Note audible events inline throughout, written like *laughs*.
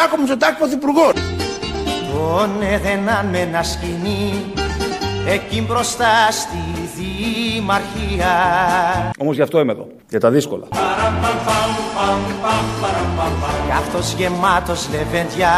Κυριάκο Μητσοτάκη πρωθυπουργός. Τον έδαιναν με ένα σκηνή εκεί μπροστά στη δημαρχία. Όμως γι' αυτό είμαι εδώ. Για τα δύσκολα. Κι αυτός γεμάτος λεβεντιά.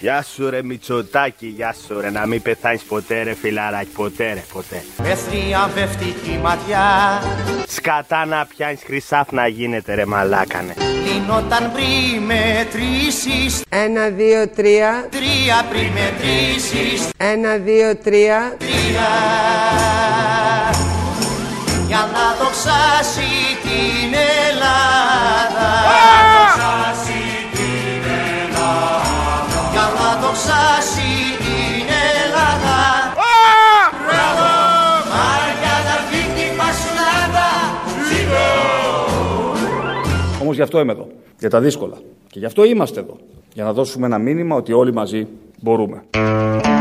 Γεια σου ρε Μητσοτάκη, γεια σου ρε Να μην πεθάνεις ποτέ ρε φιλαράκι, ποτέ ρε, ποτέ. Μες θριαμβευτική ματιά. Σκατά να πιάνεις χρυσάφ να γίνεται ρε μαλάκανε. Λύνονταν πριν μετρήσεις. Ένα, δύο, τρία. Τρία πριν μετρήσεις. Ένα, δύο, τρία. Τρία. Για να δοξάσει την Ελλάδα γι' αυτό είμαι εδώ. Για τα δύσκολα. Και γι' αυτό είμαστε εδώ. Για να δώσουμε ένα μήνυμα ότι όλοι μαζί μπορούμε.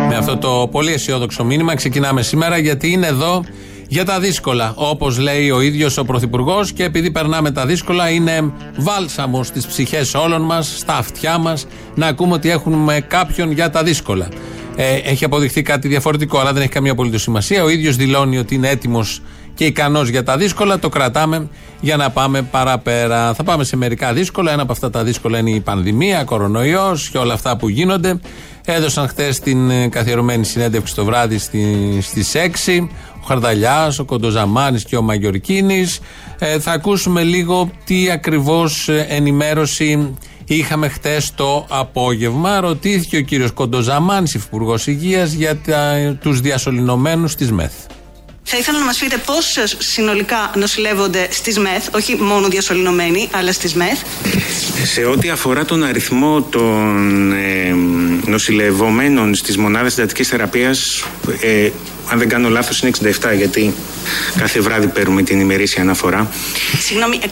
Με αυτό το πολύ αισιόδοξο μήνυμα ξεκινάμε σήμερα γιατί είναι εδώ για τα δύσκολα. Όπως λέει ο ίδιος ο Πρωθυπουργός, και επειδή περνάμε τα δύσκολα, είναι βάλσαμος στις ψυχές όλων μας, στα αυτιά μας, να ακούμε ότι έχουμε κάποιον για τα δύσκολα. Ε, έχει αποδειχθεί κάτι διαφορετικό, αλλά δεν έχει καμία απολύτως σημασία. Ο ίδιος δηλώνει ότι είναι έτοιμος και ικανός για τα δύσκολα. Το κρατάμε για να πάμε παραπέρα. Θα πάμε σε μερικά δύσκολα. Ένα από αυτά τα δύσκολα είναι η πανδημία, κορονοϊός και όλα αυτά που γίνονται. Έδωσαν χθες την ε, καθιερωμένη συνέντευξη το βράδυ στις 6. Ο Χαρδαλιάς, ο Κοντοζαμάνης και ο Μαγιορκίνης. Ε, θα ακούσουμε λίγο τι ακριβώς ενημέρωση είχαμε χτε το απόγευμα. Ρωτήθηκε ο κύριος Κοντοζαμάνης, υφυπουργός Υγείας, για τους διασωληνωμένους της ΜΕΘ. Θα ήθελα να μας πείτε πώς συνολικά νοσηλεύονται στις ΜΕΘ, όχι μόνο διασωληνωμένοι, αλλά στις ΜΕΘ. Σε ό,τι αφορά τον αριθμό των ε, νοσηλευομένων στις μονάδες συντατικής θεραπείας, ε, αν δεν κάνω λάθος είναι 67 γιατί κάθε βράδυ παίρνουμε την ημερήσια αναφορά. Συγγνώμη, 67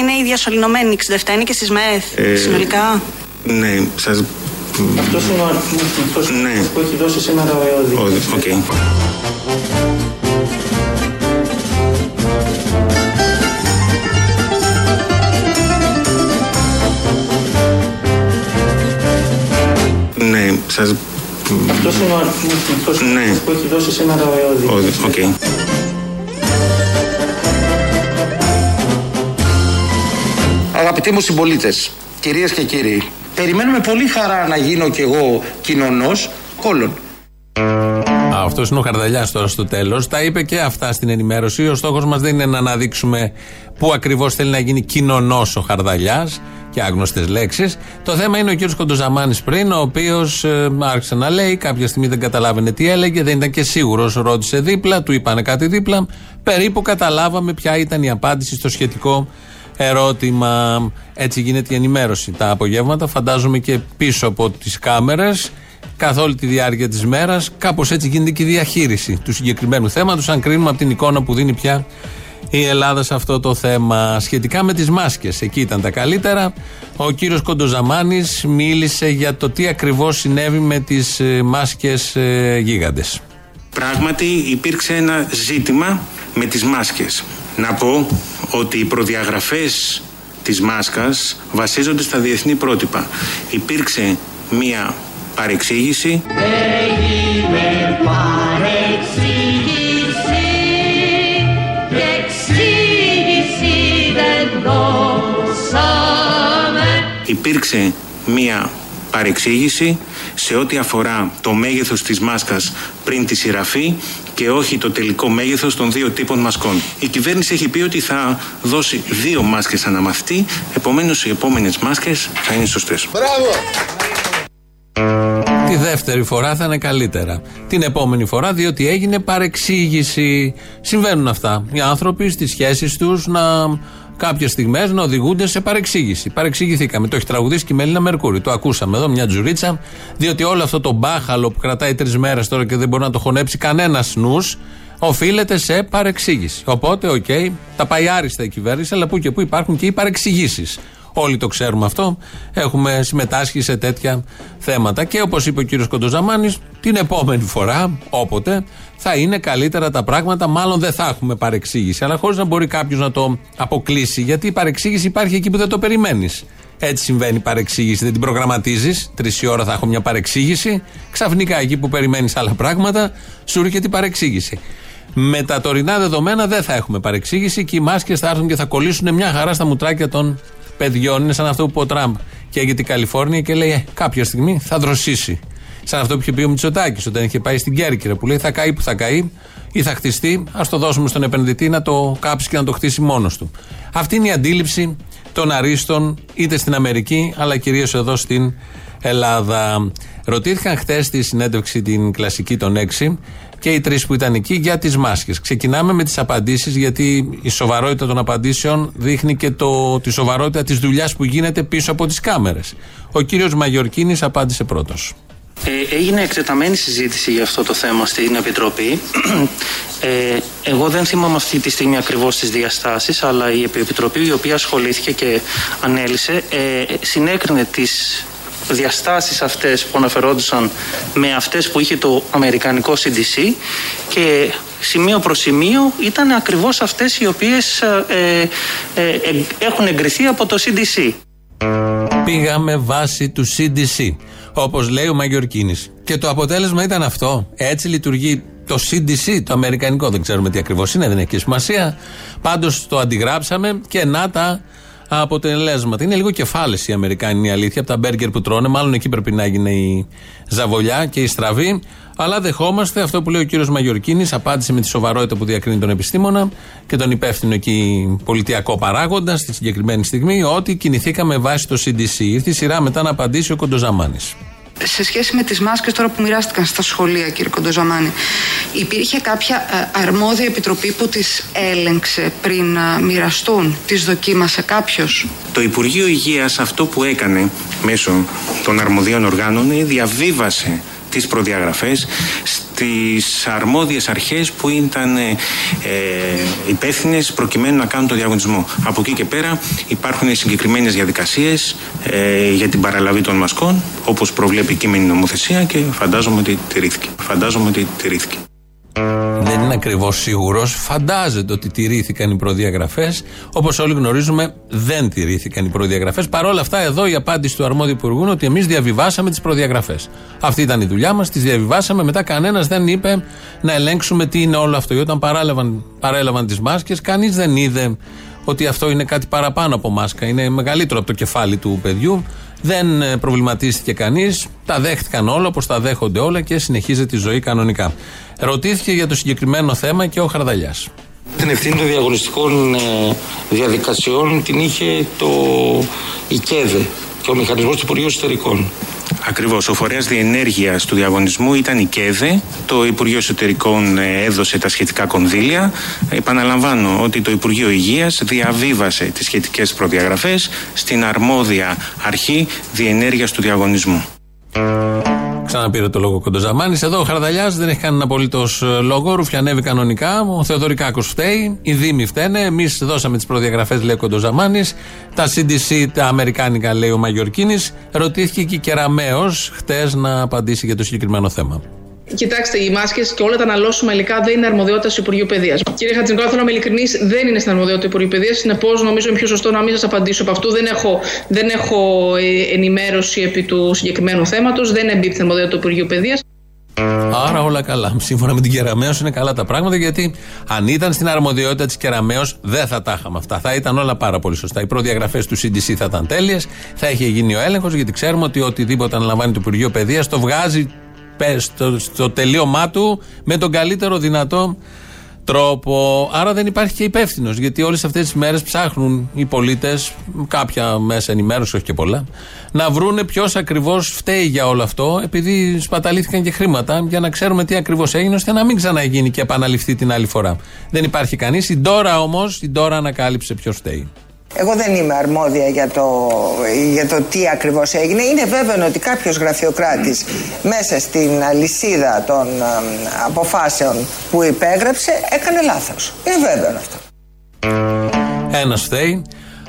είναι οι διασωληνωμένοι, 67 είναι και στις ΜΕΘ, Ε, συνολικά. Ναι, σας... Αυτός είναι ο αριθμός Ναι. που έχει δώσει σήμερα ο ΕΟΔΥ. Ο- σας... Αυτός είναι ο αριθμός Ναι. που έχει δώσει σήμερα ο ΕΟΔΥ. Ο- Οκ. Αγαπητοί μου συμπολίτες, κυρίες και κύριοι, περιμένουμε πολύ χαρά να γίνω κι εγώ κοινωνός όλων. Αυτός είναι ο Χαρδαλιάς τώρα στο τέλος. Τα είπε και αυτά στην ενημέρωση. Ο στόχος μας δεν είναι να αναδείξουμε πού ακριβώς θέλει να γίνει κοινωνός ο Χαρδαλιάς και άγνωστες λέξεις. Το θέμα είναι ο κύριος Κοντοζαμάνης πριν, ο οποίος άρχισε να λέει, κάποια στιγμή δεν καταλάβαινε τι έλεγε, δεν ήταν και σίγουρος. Ρώτησε δίπλα, του είπανε κάτι δίπλα. Περίπου καταλάβαμε ποια ήταν η απάντηση στο σχετικό ερώτημα. Έτσι γίνεται η ενημέρωση τα απογεύματα. Φαντάζομαι και πίσω από τις κάμερες καθ' όλη τη διάρκεια της μέρας. Κάπως έτσι γίνεται και η διαχείριση του συγκεκριμένου θέματος, αν κρίνουμε από την εικόνα που δίνει πια η Ελλάδα σε αυτό το θέμα. Σχετικά με τις μάσκες, εκεί ήταν τα καλύτερα. Ο κύριος Κοντοζαμάνης μίλησε για το τι ακριβώς συνέβη με τις μάσκες ε, γίγαντες. Πράγματι υπήρξε ένα ζήτημα με τις μάσκες. Να πω ότι οι προδιαγραφές της μάσκας βασίζονται στα διεθνή πρότυπα. Υπήρξε μία παρεξήγηση Έγινε παρεξήγηση υπήρξε μία παρεξήγηση σε ό,τι αφορά το μέγεθος της μάσκας πριν τη σειραφή και όχι το τελικό μέγεθος των δύο τύπων μασκών. Η κυβέρνηση έχει πει ότι θα δώσει δύο μάσκες αναμαθητή, επομένως οι επόμενες μάσκες θα είναι σωστές. Τη δεύτερη φορά θα είναι καλύτερα. Την επόμενη φορά, διότι έγινε παρεξήγηση. Συμβαίνουν αυτά. Οι άνθρωποι στις σχέσεις τους να κάποιες στιγμές να οδηγούνται σε παρεξήγηση. Παρεξηγηθήκαμε. Το έχει τραγουδήσει και η Μελίνα Μερκούρη. Το ακούσαμε εδώ, μια τζουρίτσα. Διότι όλο αυτό το μπάχαλο που κρατάει τρεις μέρες τώρα και δεν μπορεί να το χωνέψει κανένας νους, οφείλεται σε παρεξήγηση. Οπότε, οκ, τα πάει άριστα η κυβέρνηση, αλλά που και που υπάρχουν και οι παρεξηγήσεις. Όλοι το ξέρουμε αυτό. Έχουμε συμμετάσχει σε τέτοια θέματα. Και όπως είπε ο κύριος Κοντοζαμάνης, την επόμενη φορά, όποτε, θα είναι καλύτερα τα πράγματα. Μάλλον δεν θα έχουμε παρεξήγηση. Αλλά χωρίς να μπορεί κάποιος να το αποκλείσει. Γιατί η παρεξήγηση υπάρχει εκεί που δεν το περιμένεις. Έτσι συμβαίνει η παρεξήγηση. Δεν την προγραμματίζεις. Τρεις η ώρα θα έχω μια παρεξήγηση. Ξαφνικά εκεί που περιμένεις άλλα πράγματα, σου έρχεται η παρεξήγηση. Με τα τωρινά δεδομένα δεν θα έχουμε παρεξήγηση και οι μάσκες θα έρθουν και θα κολλήσουν μια χαρά στα μουτράκια των παιδιών. Είναι σαν αυτό που ο Τραμπ και έγινε την Καλιφόρνια και λέει «Ε, κάποια στιγμή θα δροσίσει. Σαν αυτό που είχε πει ο Μητσοτάκης όταν είχε πάει στην Κέρκυρα που λέει θα καεί που θα καεί ή θα χτιστεί. Α το δώσουμε στον επενδυτή να το κάψει και να το χτίσει μόνος του. Αυτή είναι η αντίληψη των αρίστων είτε στην Αμερική αλλά κυρίως εδώ στην Ελλάδα. Ρωτήθηκαν χθες στη συνέντευξη την κλασική των 6 και οι τρεις που ήταν εκεί για τις μάσκες. Ξεκινάμε με τις απαντήσεις, γιατί η σοβαρότητα των απαντήσεων δείχνει και το, τη σοβαρότητα της δουλειάς που γίνεται πίσω από τις κάμερες. Ο κύριος Μαγιορκίνης απάντησε πρώτος. Ε, έγινε εκτεταμένη συζήτηση για αυτό το θέμα στην Επιτροπή. Ε, εγώ δεν θυμάμαι αυτή τη στιγμή ακριβώς τις διαστάσεις, αλλά η Επιτροπή η οποία ασχολήθηκε και ανέλησε ε, συνέκρινε τις διαστάσεις αυτές που αναφερόντουσαν με αυτές που είχε το αμερικανικό CDC και σημείο προς σημείο ήταν ακριβώς αυτές οι οποίες ε, ε, ε, έχουν εγκριθεί από το CDC. Πήγαμε βάση του CDC, όπως λέει ο Μαγιορκίνης. Και το αποτέλεσμα ήταν αυτό. Έτσι λειτουργεί το CDC, το αμερικανικό. Δεν ξέρουμε τι ακριβώς είναι, δεν έχει και σημασία. Πάντως το αντιγράψαμε και να τα αποτελέσματα. Είναι λίγο κεφάλε οι Αμερικάνοι, είναι η αλήθεια, από τα μπέργκερ που τρώνε. Μάλλον εκεί πρέπει να έγινε η ζαβολιά και η στραβή. Αλλά δεχόμαστε αυτό που λέει ο κύριος Μαγιορκίνης, απάντησε με τη σοβαρότητα που διακρίνει τον επιστήμονα και τον υπεύθυνο εκεί πολιτιακό παράγοντας στη συγκεκριμένη στιγμή, ότι κινηθήκαμε βάσει το CDC. Ήρθε η σειρά μετά να απαντήσει ο Κοντοζαμάνης. Σε σχέση με τις μάσκες τώρα που μοιράστηκαν στα σχολεία κύριε Κοντοζαμάνη υπήρχε κάποια ε, αρμόδια επιτροπή που τις έλεγξε πριν ε, μοιραστούν, τις δοκίμασε κάποιος; Το Υπουργείο Υγείας αυτό που έκανε μέσω των αρμοδίων οργάνων είναι διαβίβασε τις προδιαγραφές στις αρμόδιες αρχές που ήταν ε, υπεύθυνες προκειμένου να κάνουν το διαγωνισμό. Από εκεί και πέρα υπάρχουν συγκεκριμένες διαδικασίες ε, για την παραλαβή των μασκών όπως προβλέπει η κείμενη νομοθεσία και φαντάζομαι ότι τηρήθηκε. Φαντάζομαι ότι τηρήθηκε. Δεν είναι ακριβώς σίγουρος. Φαντάζεται ότι τηρήθηκαν οι προδιαγραφές. Όπως όλοι γνωρίζουμε, δεν τηρήθηκαν οι προδιαγραφές. Παρ' όλα αυτά, εδώ η απάντηση του αρμόδιου υπουργού είναι ότι εμείς διαβιβάσαμε τις προδιαγραφές. Αυτή ήταν η δουλειά μας, τις διαβιβάσαμε. Μετά κανένας δεν είπε να ελέγξουμε τι είναι όλο αυτό. Όταν παράλαβαν, παρέλαβαν τις μάσκες, κανείς δεν είδε ότι αυτό είναι κάτι παραπάνω από μάσκα. Είναι μεγαλύτερο από το κεφάλι του παιδιού. Δεν ε, προβληματίστηκε κανείς. Τα δέχτηκαν όλα όπως τα δέχονται όλα και συνεχίζεται η ζωή κανονικά. Ρωτήθηκε για το συγκεκριμένο θέμα και ο Χαρδαλιάς. Την ευθύνη των διαγωνιστικών ε, διαδικασιών την είχε το ΙΚΕΔΕ και ο μηχανισμός του Υπουργείου Εσωτερικών. Ακριβώς. Ο φορέας διενέργειας του διαγωνισμού ήταν η ΚΕΔΕ. Το Υπουργείο Εσωτερικών ε, έδωσε τα σχετικά κονδύλια. Επαναλαμβάνω ότι το Υπουργείο Υγείας διαβίβασε τις σχετικές προδιαγραφές στην αρμόδια αρχή διενέργειας του διαγωνισμού. Ξαναπήρε το λόγο Κοντοζαμάνης. Εδώ ο Χαρδαλιάς δεν έχει κανένα απολύτως λόγο. Ρουφιανεύει κανονικά. Ο Θεοδωρικάκος φταίει. Οι Δήμοι φταίνε. Εμείς δώσαμε τις προδιαγραφές, λέει ο Κοντοζαμάνης. Τα CDC, τα Αμερικάνικα, λέει ο Μαγιορκίνης. Ρωτήθηκε και η Κεραμαίο χτες να απαντήσει για το συγκεκριμένο θέμα. Κοιτάξτε, οι μάσκες και όλα τα αναλώσιμα υλικά δεν είναι αρμοδιότητα του Υπουργείου Παιδείας. Κύριε Χατζηνικόλα, θέλω να είμαι ειλικρινής, δεν είναι στην αρμοδιότητα του Υπουργείου Παιδείας. Συνεπώς, νομίζω είναι πιο σωστό να μην σας απαντήσω από αυτού. Δεν έχω, δεν έχω ε, ενημέρωση επί του συγκεκριμένου θέματος. Δεν εμπίπτει στην αρμοδιότητα του Υπουργείου Παιδείας. Άρα όλα καλά. *laughs* Σύμφωνα με την Κεραμαίο είναι καλά τα πράγματα γιατί αν ήταν στην αρμοδιότητα της Κεραμαίο δεν θα τα είχαμε αυτά. Θα ήταν όλα πάρα πολύ σωστά. Οι προδιαγραφές του CDC θα ήταν τέλειες. Θα είχε γίνει ο έλεγχος γιατί ξέρουμε ότι οτιδήποτε αναλαμβάνει το Υπουργείο Παιδείας το βγάζει πες, στο, στο τελείωμά του με τον καλύτερο δυνατό τρόπο. Άρα δεν υπάρχει και υπεύθυνος. Γιατί όλες αυτές τις μέρες ψάχνουν οι πολίτες, κάποια μέσα ενημέρωσης, όχι και πολλά, να βρούνε ποιος ακριβώς φταίει για όλο αυτό, επειδή σπαταλήθηκαν και χρήματα, για να ξέρουμε τι ακριβώς έγινε, ώστε να μην ξαναγίνει και επαναληφθεί την άλλη φορά. Δεν υπάρχει κανείς. Η Ντόρα όμως, η Ντόρα ανακάλυψε ποιος φταίει. Εγώ δεν είμαι αρμόδια για το, για το τι ακριβώς έγινε. Είναι βέβαιο ότι κάποιος γραφειοκράτης μέσα στην αλυσίδα των ε, αποφάσεων που υπέγραψε έκανε λάθος. Είναι βέβαιο αυτό. Ένας φταίει.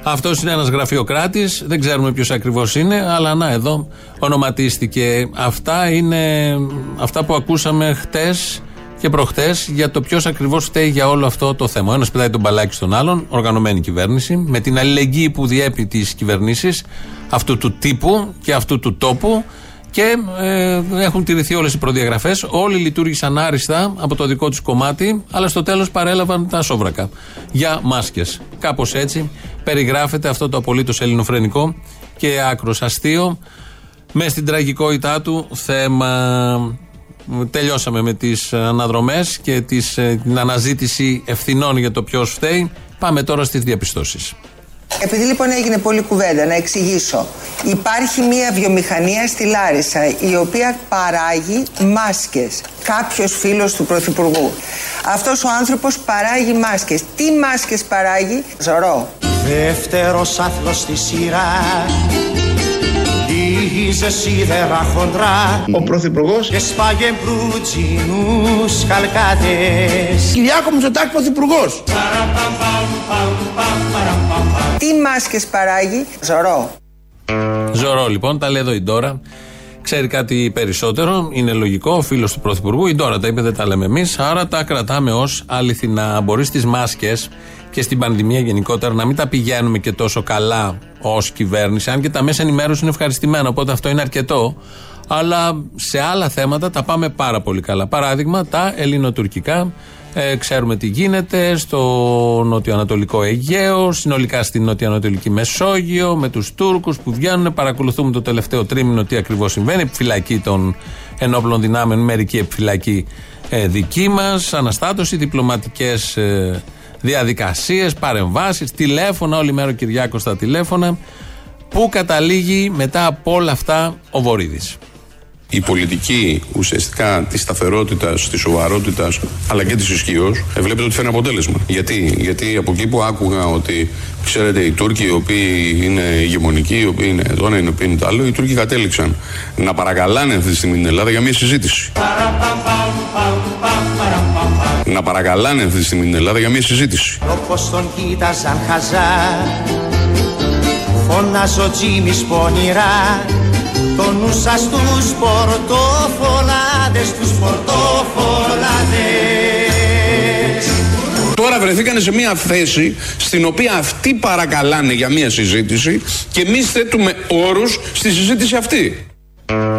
Αυτός είναι ένας γραφειοκράτης. Δεν ξέρουμε ποιος ακριβώς είναι, αλλά να εδώ ονοματίστηκε. Αυτά είναι αυτά που ακούσαμε χτες και προχτές για το ποιος ακριβώς φταίει για όλο αυτό το θέμα. Ο ένας πετάει τον μπαλάκι στον άλλον, οργανωμένη κυβέρνηση, με την αλληλεγγύη που διέπει τις κυβερνήσεις αυτού του τύπου και αυτού του τόπου και ε, έχουν τηρηθεί όλες οι προδιαγραφές. Όλοι λειτουργήσαν άριστα από το δικό τους κομμάτι, αλλά στο τέλος παρέλαβαν τα σόβρακα για μάσκες. Κάπως έτσι περιγράφεται αυτό το απολύτως ελληνοφρενικό και άκρος αστείο με στην τραγικότητά του θέμα. Τελειώσαμε με τις αναδρομές και τις, ε, την αναζήτηση ευθυνών για το ποιος φταίει. Πάμε τώρα στις διαπιστώσεις. Επειδή λοιπόν έγινε πολλή κουβέντα, να εξηγήσω. Υπάρχει μια βιομηχανία στη Λάρισα η οποία παράγει μάσκες. Κάποιος φίλος του Πρωθυπουργού. Αυτός ο άνθρωπος παράγει μάσκες. Τι μάσκες παράγει, Ζωρό. Δεύτερος άθλος στη σειρά Λύγιζε σίδερα χοντρά Ο Πρωθυπουργός. Και σπάγε μπρούτζινους καλκάτες Κυριάκο Μητσοτάκη Πρωθυπουργός. Τι μάσκες παράγει, Ζωρό. Ζωρό λοιπόν, τα λέει εδώ η Ντόρα. Ξέρει κάτι περισσότερο, είναι λογικό, ο φίλος του Πρωθυπουργού. Η Ντόρα τα είπε, δεν τα λέμε εμείς. Άρα τα κρατάμε ως αληθινά. Μπορεί στις μάσκες και στην πανδημία γενικότερα να μην τα πηγαίνουμε και τόσο καλά ως κυβέρνηση, αν και τα μέσα ενημέρωσης είναι ευχαριστημένα, οπότε αυτό είναι αρκετό. Αλλά σε άλλα θέματα τα πάμε πάρα πολύ καλά. Παράδειγμα, τα ελληνοτουρκικά. Ε, ξέρουμε τι γίνεται στο νοτιοανατολικό Αιγαίο, συνολικά στην νοτιοανατολική Μεσόγειο, με τους Τούρκους που βγαίνουν. Παρακολουθούμε το τελευταίο τρίμηνο τι ακριβώς συμβαίνει. Επιφυλακή των ενόπλων δυνάμεων, μερική επιφυλακή ε, δική μας, αναστάτωση, διπλωματικές ε, διαδικασίες, παρεμβάσεις, τηλέφωνα, όλη μέρα ο Κυριάκος στα τηλέφωνα. Πού καταλήγει μετά από όλα αυτά ο Βορύδης; Η πολιτική ουσιαστικά της σταθερότητας, της σοβαρότητας αλλά και της ισχύως βλέπετε ότι φέρνει αποτέλεσμα. Γιατί, Γιατί από εκεί που άκουγα ότι ξέρετε οι Τούρκοι οι οποίοι είναι ηγεμονικοί, οι οποίοι είναι το ένα, οι οποίοι είναι το άλλο, οι Τούρκοι κατέληξαν να παρακαλάνε αυτή τη στιγμή την Ελλάδα για μια συζήτηση. Να παρακαλάνε αυτή τη στιγμή την Ελλάδα για μια συζήτηση. Όπως τον κοίταζαν χαζά Φωνάζω ο Τζίμις πονηρά Το νου σας στους πορτοφολάδες Τους πορτοφολάδες Τώρα βρεθήκανε σε μια θέση στην οποία αυτοί παρακαλάνε για μια συζήτηση και εμεί θέτουμε όρους στη συζήτηση αυτή.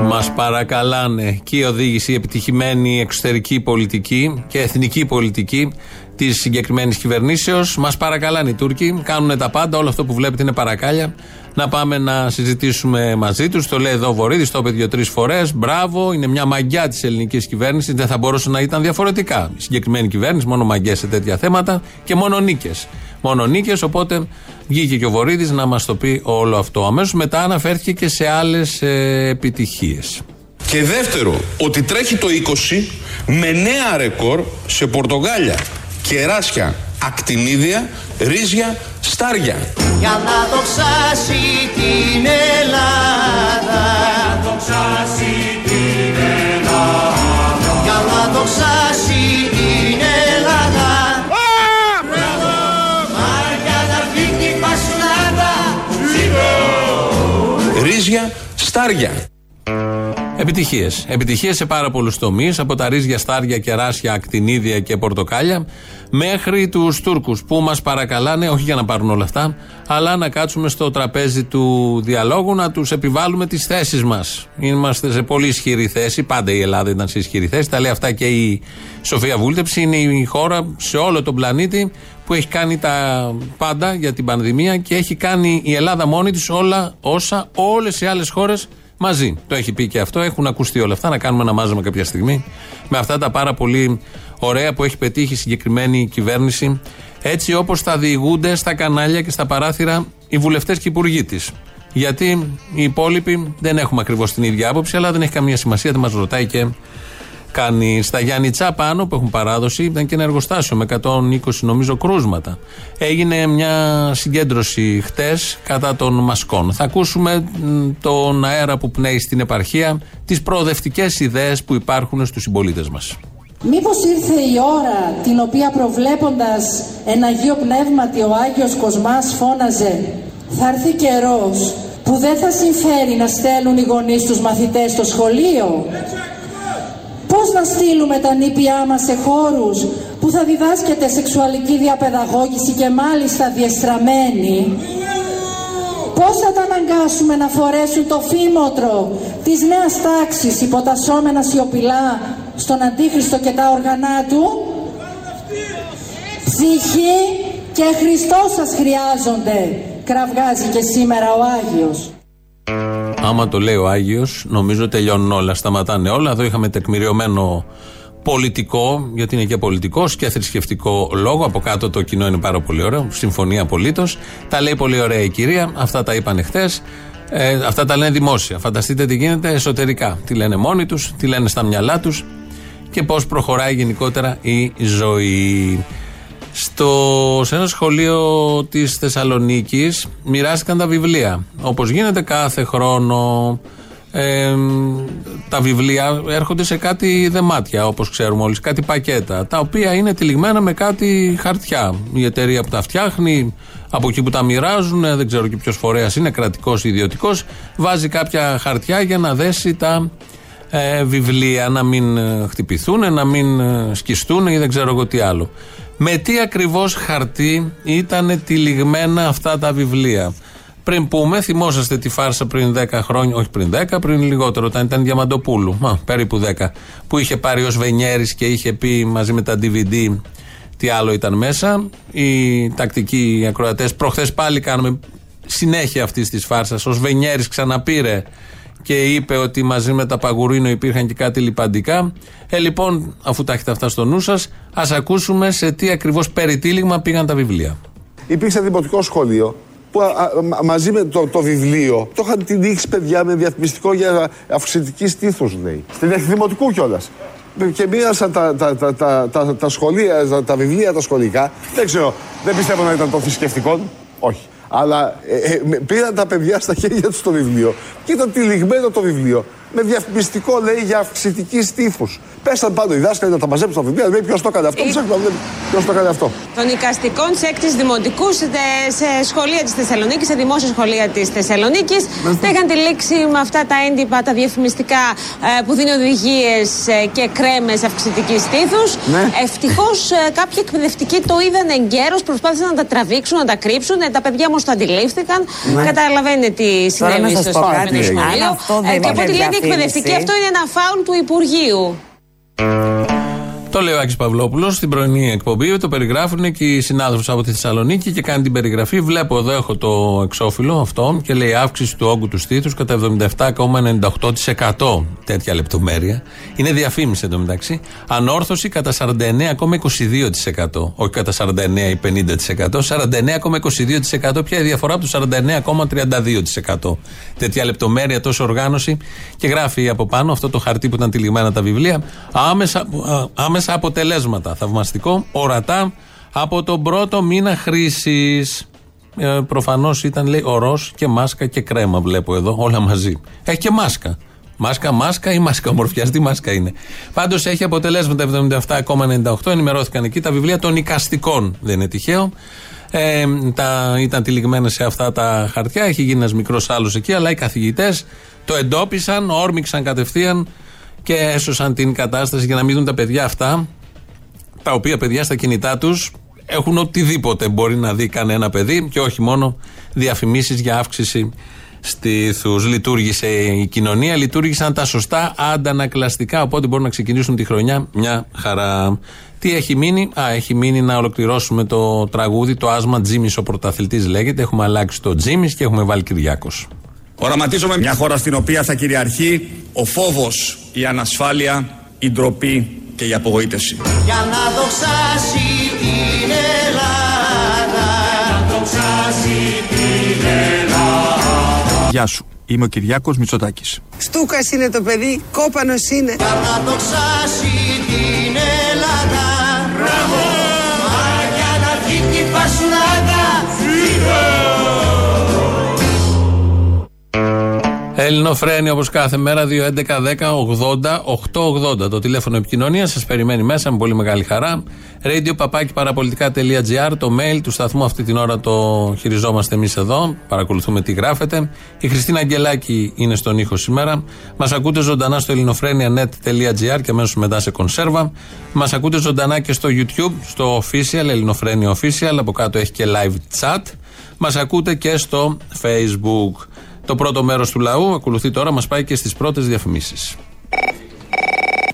Μας παρακαλάνε και η οδήγηση, η επιτυχημένη εξωτερική πολιτική και εθνική πολιτική της συγκεκριμένης κυβερνήσεως. Μας παρακαλάνε οι Τούρκοι, κάνουν τα πάντα, όλο αυτό που βλέπετε είναι παρακάλια. Να πάμε να συζητήσουμε μαζί τους. Το λέει εδώ ο Βορύδης, το είπε δύο-τρει φορές. Μπράβο, είναι μια μαγιά της ελληνικής κυβέρνησης. Δεν θα μπορούσε να ήταν διαφορετικά. Η συγκεκριμένη κυβέρνηση, μόνο μαγκέ σε τέτοια θέματα και μόνο νίκες. Μόνο νίκες, οπότε βγήκε και ο Βορύδης να μας το πει όλο αυτό. Αμέσως μετά αναφέρθηκε και σε άλλες ε, επιτυχίες. Και δεύτερο, ότι τρέχει το 20 με νέα ρεκόρ σε πορτογάλια, κεράσια, ακτινίδια, ρύζια, στάρια. Για να δοξάσει την Ελλάδα Για να δοξάσει την Ελλάδα Για να δοξάσει την Ελλάδα Μπράβο! Μάρια να φύγει η Πασουλάδα Ρύζια, στάρια. Επιτυχίες. Επιτυχίες σε πάρα πολλούς τομείς, από τα ρύζια, στάρια, κεράσια, ακτινίδια και πορτοκάλια, μέχρι τους Τούρκους που μας παρακαλάνε, όχι για να πάρουν όλα αυτά, αλλά να κάτσουμε στο τραπέζι του διαλόγου να τους επιβάλλουμε τις θέσεις μας. Είμαστε σε πολύ ισχυρή θέση. Πάντα η Ελλάδα ήταν σε ισχυρή θέση. Τα λέει αυτά και η Σοφία Βούλτεψη. Είναι η χώρα σε όλο τον πλανήτη που έχει κάνει τα πάντα για την πανδημία και έχει κάνει η Ελλάδα μόνη της όλα όσα όλες οι άλλες χώρες μαζί. Το έχει πει και αυτό. Έχουν ακουστεί όλα αυτά. Να κάνουμε ένα μάζεμα κάποια στιγμή με αυτά τα πάρα πολύ ωραία που έχει πετύχει η συγκεκριμένη κυβέρνηση. Έτσι όπως θα διηγούνται στα κανάλια και στα παράθυρα οι βουλευτές και οι υπουργοί της. Γιατί οι υπόλοιποι δεν έχουμε ακριβώς την ίδια άποψη, αλλά δεν έχει καμία σημασία, δεν μας ρωτάει και κάνει. Στα Γιάννητσά πάνω που έχουν παράδοση ήταν και ένα εργοστάσιο με 120 νομίζω κρούσματα. Έγινε μια συγκέντρωση χτες κατά των μασκών. Θα ακούσουμε μ, τον αέρα που πνέει στην επαρχία, τις προοδευτικές ιδέες που υπάρχουν στους συμπολίτες μας. Μήπως ήρθε η ώρα την οποία προβλέποντας ένα Αγίο Πνεύματι ο Άγιος Κοσμάς φώναζε «Θα έρθει καιρός που δεν θα συμφέρει να στέλνουν οι γονείς τους μαθητές στο σχολείο». Πώς Πώς να στείλουμε τα νήπια μας σε χώρους που θα διδάσκεται σεξουαλική διαπαιδαγώγηση και μάλιστα διεστραμμένη; Πώς θα τα αναγκάσουμε να φορέσουν το φήμοτρο της νέας τάξης υποτασσόμενα σιωπηλά στον Αντίχριστο και τα όργανά του. Ψυχή και Χριστός σας χρειάζονται, κραυγάζει και σήμερα ο Άγιος. Άμα το λέει ο Άγιος, νομίζω τελειώνουν όλα. Σταματάνε όλα. Εδώ είχαμε τεκμηριωμένο πολιτικό, γιατί είναι και πολιτικός και θρησκευτικό λόγο. Από κάτω το κοινό είναι πάρα πολύ ωραίο. Συμφωνία απολύτως. Τα λέει πολύ ωραία η κυρία. Αυτά τα είπαν χθες. Ε, αυτά τα λένε δημόσια. Φανταστείτε τι γίνεται εσωτερικά. Τι λένε μόνοι τους, τι λένε στα μυαλά τους και πώς προχωράει γενικότερα η ζωή. Στο, σε ένα σχολείο της Θεσσαλονίκης μοιράστηκαν τα βιβλία. Όπως γίνεται κάθε χρόνο. Ε, τα βιβλία έρχονται σε κάτι δεμάτια, όπως ξέρουμε όλοι, κάτι πακέτα, τα οποία είναι τυλιγμένα με κάτι χαρτιά. Η εταιρεία που τα φτιάχνει, από εκεί που τα μοιράζουν, δεν ξέρω και ποιος φορέας είναι, κρατικός ή ιδιωτικός, βάζει κάποια χαρτιά για να δέσει τα ε, βιβλία, να μην ε, χτυπηθούν, να μην ε, σκιστούν ή δεν ξέρω εγώ τι άλλο. Με τι ακριβώς χαρτί ήταν τυλιγμένα αυτά τα βιβλία; Πριν πούμε, θυμόσαστε τη φάρσα πριν 10 χρόνια, όχι πριν 10, πριν λιγότερο, όταν ήταν Διαμαντοπούλου, μα, περίπου 10, που είχε πάρει ο Σβενιέρης και είχε πει μαζί με τα DVD τι άλλο ήταν μέσα. Οι τακτικοί ακροατές, προχθές πάλι κάνουμε συνέχεια αυτής της φάρσας. Ο Σβενιέρης ξαναπήρε και είπε ότι μαζί με τα Παγουρίνο υπήρχαν και κάτι λιπαντικά. Ε, λοιπόν, αφού τα έχετε αυτά στο νου σας, ας ακούσουμε σε τι ακριβώς περιτύλιγμα πήγαν τα βιβλία. Υπήρξε δημοτικό σχολείο που μαζί με το, το βιβλίο το είχαν τυλίξει παιδιά με διαφημιστικό για αυξητική στήθους, λέει. Στην εκδημοτικού κιόλας. Και μοίρασαν τα, τα, τα, τα, τα, τα σχολεία, τα, βιβλία τα σχολικά. Δεν ξέρω, δεν πιστεύω να ήταν το θρησκευτικό. Όχι. Αλλά ε, ε, πήραν τα παιδιά στα χέρια τους το βιβλίο. Και ήταν τυλιγμένο το βιβλίο με διαφημιστικό λέει για αυξητική στήθου. Πέσαν πάνω οι δάσκαλοι να τα μαζέψουν στα βιβλία. Λέει ποιος το έκανε αυτό. Ποιος το έκανε αυτό. Των οικαστικών σε έκτη δημοτικούς σε σχολεία της Θεσσαλονίκης, σε δημόσια σχολεία της Θεσσαλονίκης. Δεν είχαν τυλίξει με αυτά τα έντυπα, τα διαφημιστικά ε, που δίνει οδηγίες ε, και κρέμες αυξητικής στήθου. Ναι. Ευτυχώς ε, κάποιοι εκπαιδευτικοί το είδαν εγκαίρως, προσπάθησαν να τα τραβήξουν, να τα κρύψουν. Τα παιδιά όμως το αντιλήφθηκαν. Ναι. Καταλαβαίνετε τι συνέβη στο σχολείο. Και από ό,τι λέει εκπαιδευτική, αυτό είναι ένα φάουλ του Υπουργείου. Το λέει ο Άκης Παυλόπουλος στην πρωινή εκπομπή. Το περιγράφουν και οι συνάδελφοι από τη Θεσσαλονίκη και κάνει την περιγραφή. Βλέπω εδώ έχω το εξώφυλλο αυτό και λέει αύξηση του όγκου του στήθους κατά 77,98%. Τέτοια λεπτομέρεια. Είναι διαφήμιση εντωμεταξύ. Ανόρθωση κατά 49,22%. Όχι κατά 49 ή 50%. 49,22%. Ποια η διαφορά από το 49,32%. Τέτοια λεπτομέρεια, τόσο οργάνωση. Και γράφει από πάνω αυτό το χαρτί που ήταν τυλιγμένα τα βιβλία. Άμεσα, άμεσα αποτελέσματα. Θαυμαστικό, ορατά από τον πρώτο μήνα χρήσης. Ε, Προφανώς ήταν λέει ορό και μάσκα και κρέμα, βλέπω εδώ, όλα μαζί. Έχει και μάσκα. Μάσκα, μάσκα ή μάσκα ομορφιά, τι μάσκα είναι. Πάντως έχει αποτελέσματα 77,98. Ενημερώθηκαν εκεί τα βιβλία των οικαστικών. Δεν είναι τυχαίο. Ε, τα, ήταν τυλιγμένα σε αυτά τα χαρτιά. Έχει γίνει ένας μικρός άλλος εκεί, αλλά οι καθηγητές το εντόπισαν, όρμηξαν κατευθείαν και έσωσαν την κατάσταση για να μην δουν τα παιδιά αυτά, τα οποία παιδιά στα κινητά τους έχουν οτιδήποτε μπορεί να δει κανένα παιδί και όχι μόνο διαφημίσεις για αύξηση στήθους. Λειτουργήσε η κοινωνία, λειτουργήσαν τα σωστά αντανακλαστικά, οπότε μπορούν να ξεκινήσουν τη χρονιά μια χαρά. Τι έχει μείνει, Α, έχει μείνει να ολοκληρώσουμε το τραγούδι, το άσμα Τζίμις ο πρωταθλητής λέγεται. Έχουμε αλλάξει το Τζίμις και έχουμε βάλει Κυριάκος. Οραματίζομαι μια χώρα στην οποία θα κυριαρχεί ο φόβος, η ανασφάλεια, η ντροπή και η απογοήτευση. Για να δοξάσει την Ελλάδα, να δοξάσει την Ελλάδα. Γεια σου. Είμαι ο Κυριάκος Μητσοτάκης. Στούκας είναι το παιδί, κόπανος είναι. Για να δοξάσει την Ελλάδα. Μπράβο! Μα για να βγει την Πασουλάδα. Ελληνοφρένη όπως κάθε μέρα 2.11.10.80.880 το τηλέφωνο επικοινωνία σας περιμένει μέσα με πολύ μεγάλη χαρά. Radio παπάκι παραπολιτικά.gr το mail του σταθμού αυτή την ώρα το χειριζόμαστε εμείς εδώ. Παρακολουθούμε τι γράφετε. Η Χριστίνα Αγγελάκη είναι στον ήχο σήμερα. Μας ακούτε ζωντανά στο ελληνοφρένια.net.gr και αμέσως μετά σε κονσέρβα. Μας ακούτε ζωντανά και στο YouTube, στο official, Ελληνοφρένια official. Από κάτω έχει και live chat. Μας ακούτε και στο Facebook. Το πρώτο μέρος του λαού ακολουθεί τώρα, μας πάει και στις πρώτες διαφημίσεις.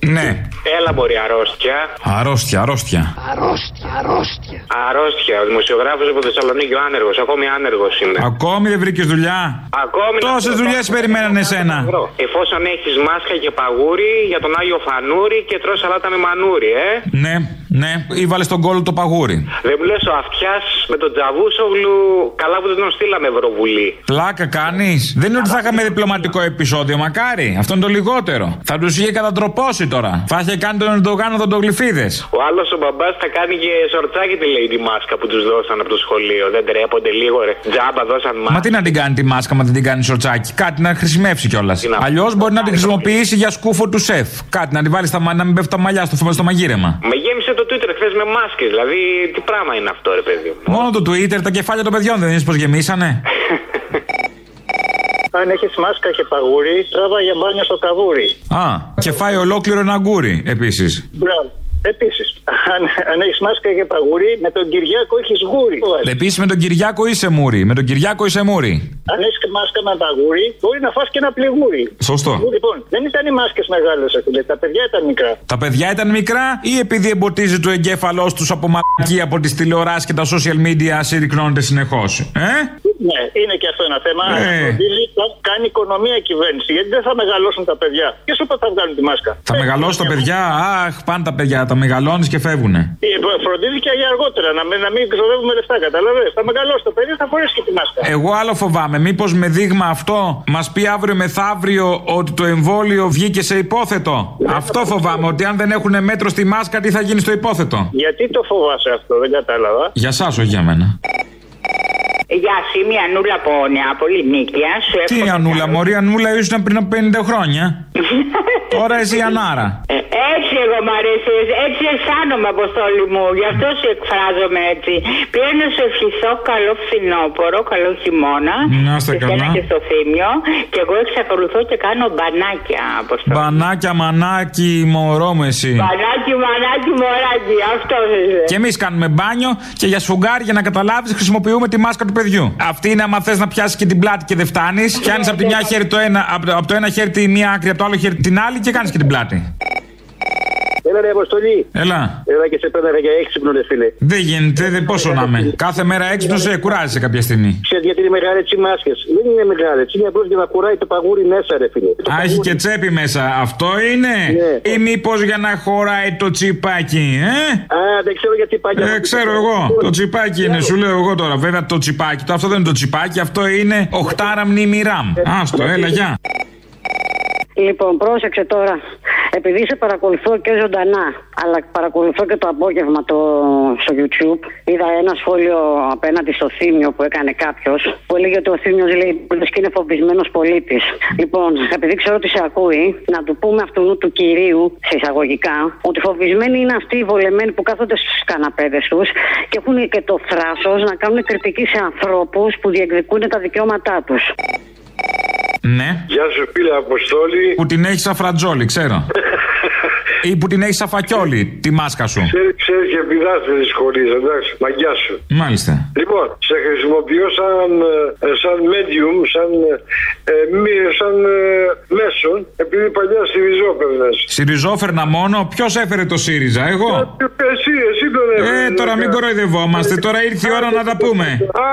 Ναι. Έλα, μπορεί αρρώστια. Αρρώστια, αρρώστια. Αρρώστια, αρρώστια. Αρρώστια. Ο δημοσιογράφος από Θεσσαλονίκη, ο άνεργος. Ακόμη άνεργος είμαι. Ακόμη δεν βρήκες δουλειά; Ακόμη Τόσες δουλειές περιμένανε εσένα. Εφόσον έχεις μάσκα και παγούρι για τον Άγιο Φανούρι και τρως σαλάτα με μανούρι, ε. Ναι, ναι. Ή βάλες στον κόλλο το παγούρι. Δεν μου λες ο αυτιάς με τον Τζαβούσογλου. Καλά που δεν τον στείλαμε Ευρωβουλή. Πλάκα κάνεις. Δεν είναι ότι θα είχαμε διπλωματικό επεισόδιο, μακάρι. Αυτό είναι το λιγότερο. Θα τους είχε κατατροπώσει τώρα. Θα είχε κάνει τον Ερντογάν οδοντογλυφίδε. Ο άλλος ο μπαμπάς θα κάνει και σορτσάκι τη λέει τη μάσκα που τους δώσαν από το σχολείο. Δεν τρέπονται λίγο, ρε. Τζάμπα δώσαν μάσκα. Μα τι να την κάνει τη μάσκα, μα δεν την κάνει σορτσάκι. Κάτι να χρησιμεύσει κιόλας. Αλλιώς μπορεί να την χρησιμοποιήσει για σκούφο του σεφ. Κάτι να την βάλει στα μάτια, να μην πέφτει τα μαλλιά στο, στο μαγείρεμα. Με γέμισε το Twitter χθες με μάσκες. Δηλαδή, τι πράγμα είναι αυτό, ρε παιδί. μου. Μόνο το Twitter, τα κεφάλια των παιδιών δεν είναι πως γεμίσανε; *laughs* Αν έχεις μάσκα και παγούρι, τράβα για μπάνιο στο καβούρι. Α, και φάει ολόκληρο ένα γκούρι επίσης. Μπράβο. Επίσης, αν, αν έχεις μάσκα και παγούρι, με τον Κυριάκο έχεις γούρι. Επίσης με τον Κυριάκο είσαι μούρι. Με τον Κυριάκο είσαι μούρι. Αν έχεις μάσκα με παγούρι, μπορεί να φας και ένα πληγούρι. Σωστό. Λοιπόν, δεν ήταν οι μάσκες μεγάλες, φίλε. Τα παιδιά ήταν μικρά. Τα παιδιά ήταν μικρά ή επειδή εμποτίζει το εγκέφαλός τους από μαλακή από τις τηλεοράσεις και τα social media συρρυκνώνεται συνεχώς. Ε; Ναι, είναι και αυτό ένα θέμα. Ε. Φροντίζει, κα- κάνει οικονομία η κυβέρνηση. Γιατί δεν θα μεγαλώσουν τα παιδιά. Και σου θα βγάλουν τη μάσκα. Θα μεγαλώσει τα παιδιά, αχ, πάνε τα παιδιά, τα μεγαλώνεις και φεύγουνε. Ε, Φροντίζει και για αργότερα να, μην- να μην ξοδεύουμε λεφτά, καταλαβαίνετε. Θα μεγαλώσει το παιδί, θα φορέσει και τη μάσκα. Εγώ άλλο φοβάμαι, μήπως με δείγμα αυτό μας πει αύριο μεθαύριο ότι το εμβόλιο βγήκε σε υπόθετο; Αυτό φοβάμαι, ότι αν δεν έχουν μέτρο στη μάσκα, τι θα γίνει στο υπόθετο; Γιατί το φοβάσαι αυτό, δεν κατάλαβα. Για εσά, όχι για μένα. Γεια σου, είμαι η Ανούλα από Νεάπολη, Νίκαια. Σου Τι εύχομαι Ανούλα, καλό- Μωρή Ανούλα ήσουν πριν από 50 χρόνια. *laughs* Τώρα εσύ Ανάρα. Ε, Έτσι εγώ μ' αρέσει, έτσι αισθάνομαι αποστόλη μου, γι' αυτό σου εκφράζομαι έτσι. Πήρα να σου ευχηθώ καλό φθινόπωρο, καλό χειμώνα. Να είστε σε σένα καλά. και στο θύμιο. Και εγώ εξακολουθώ και κάνω μπανάκια, αποστόλη. Μπανάκια, μανάκι, μωρό με εσύ. Μπανάκι, μανάκι, μωράκι, αυτός είσαι. Και εμείς κάνουμε μπάνιο και για σφουγγάρι, για να καταλάβεις, χρησιμοποιούμε τη μάσκα του παιδιού. Αυτή είναι άμα θες να πιάσεις και την πλάτη και δεν φτάνεις. Πιάνει από, τη μια χέρι το ένα, από, το- από το ένα χέρι τη μία άκρη, από το άλλο χέρι την άλλη και κάνεις και την πλάτη. Έλα ρε Αποστολή. Έλα. Έλα και σε πέντε για έξυπνο, ρε φίλε. Δεν γίνεται, δεν πόσο να είμαι. Κάθε μέρα έξυπνο σε κουράζει κάποια στιγμή. Ξέρεις γιατί είναι μεγάλε οι μάσκες. Δεν είναι μεγάλε. Είναι απλώς για να κουράει το παγούρι μέσα, ρε φίλε. Το Α, έχει παγούρι- και τσέπη μέσα. Αυτό είναι; Ή μήπως για να χωράει το τσιπάκι, ε; Α, δεν ξέρω γιατί πάει. Ε, ξέρω εγώ. Το τσιπάκι είναι, σου λέω εγώ τώρα. Βέβαια το τσιπάκι, το αυτό δεν είναι το τσιπάκι, αυτό είναι οχτάρα μνήμη ραμ. Άστο, έλα, γεια. Λοιπόν, πρόσεξε τώρα. Επειδή σε παρακολουθώ και ζωντανά, αλλά παρακολουθώ και το απόγευμα το, στο YouTube, είδα ένα σχόλιο απέναντι στο θύμιο που έκανε κάποιος, που έλεγε ότι ο θύμιο λέει λες και είναι φοβισμένος πολίτης. Λοιπόν, επειδή ξέρω ότι σε ακούει, να του πούμε αυτού του κυρίου, σε εισαγωγικά, ότι φοβισμένοι είναι αυτοί οι βολεμένοι που κάθονται στους καναπέδες τους και έχουν και το θράσος να κάνουν κριτική σε ανθρώπους που διεκδικούν τα δικαιώματά τους. Ναι. Γεια σου φίλε Αποστόλη. Που την έχεις σαν φρατζόλι, ξέρω. *laughs* Ή που την έχεις σαν φακιόλι, τη μάσκα σου. Ξέρει ξέρεις και πηδάς δεν δυσκολίες, εντάξει, μαγιά σου. Μάλιστα. Λοιπόν, σε χρησιμοποιώ σαν, ε, σαν medium, σαν, ε, μη, σαν ε, μέσον, επειδή παλιά στη ριζόπαιρνες. Συριζόφερνα μόνο, ποιος έφερε το ΣΥΡΙΖΑ, εγώ; Εσύ, εσύ τον έφερες. Ε, τώρα μην κοροϊδευόμαστε, τώρα ήρθε η ώρα να τα πούμε.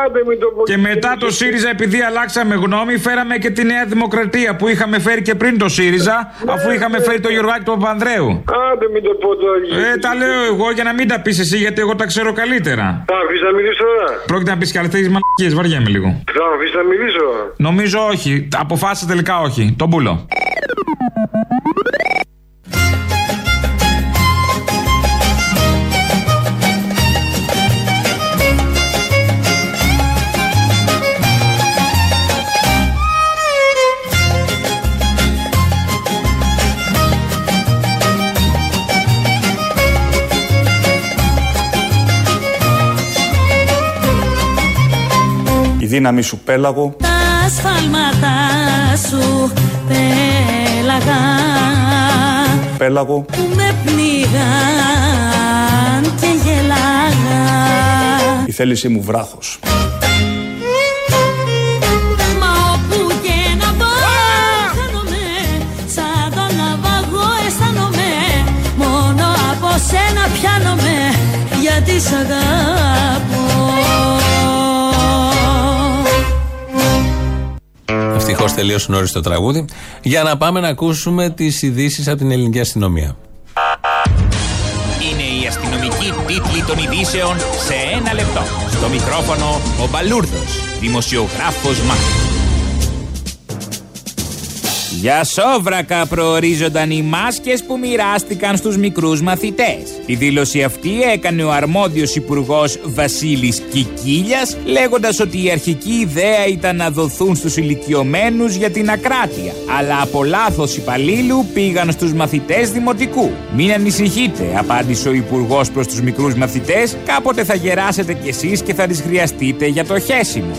Άντε μην το πω. Και μετά το ΣΥΡΙΖΑ, επειδή αλλάξαμε γνώμη, φέραμε και τη Νέα Δημοκρατία που είχαμε φέρει και πριν το ΣΥΡΙΖΑ, αφού είχαμε φέρει το Γιωργάκη του Παπανδρέου. Άντε μην το πω τώρα. Ε, τα λέω εγώ για να μην τα πεις εσύ, γιατί εγώ τα ξέρω καλύτερα. Θα αφήσεις να μιλήσω τώρα; Πρόκειται να πεις και άλλε μαλακίες, βαριέμαι λίγο. Θα αφήσεις να μιλήσω; Νομίζω όχι. Αποφάσισε τελικά όχι. Τον πουλο. Δύναμη σου πέλαγο, Τα ασφάλματα σου πέλαγα. Πέλαγο, που με πνίγαν και γελάγα. Η θέλησή μου βράχος. Μα όπου και να πάω χάνομαι Σαν τον ναυαγό αισθάνομαι Μόνο από σένα πιάνομαι. Γιατί σ' αγαπώ Ευτυχώ τελείωσε νωρίς το τραγούδι. Για να πάμε να ακούσουμε τις ειδήσεις από την ελληνική αστυνομία. Είναι η αστυνομική τίτλη των ειδήσεων σε ένα λεπτό. Στο μικρόφωνο ο Μπαλούρδος, δημοσιογράφος Μάρκος. Για σόβρακα προορίζονταν οι μάσκες που μοιράστηκαν στους μικρούς μαθητές. Η δήλωση αυτή έκανε ο αρμόδιος υπουργός Βασίλης Κικίλιας λέγοντας ότι η αρχική ιδέα ήταν να δοθούν στους ηλικιωμένους για την ακράτεια. Αλλά από λάθος υπαλλήλου πήγαν στους μαθητές δημοτικού. Μην ανησυχείτε, απάντησε ο υπουργός προς τους μικρούς μαθητές, κάποτε θα γεράσετε κι εσείς και θα τις χρειαστείτε για το χέσιμο.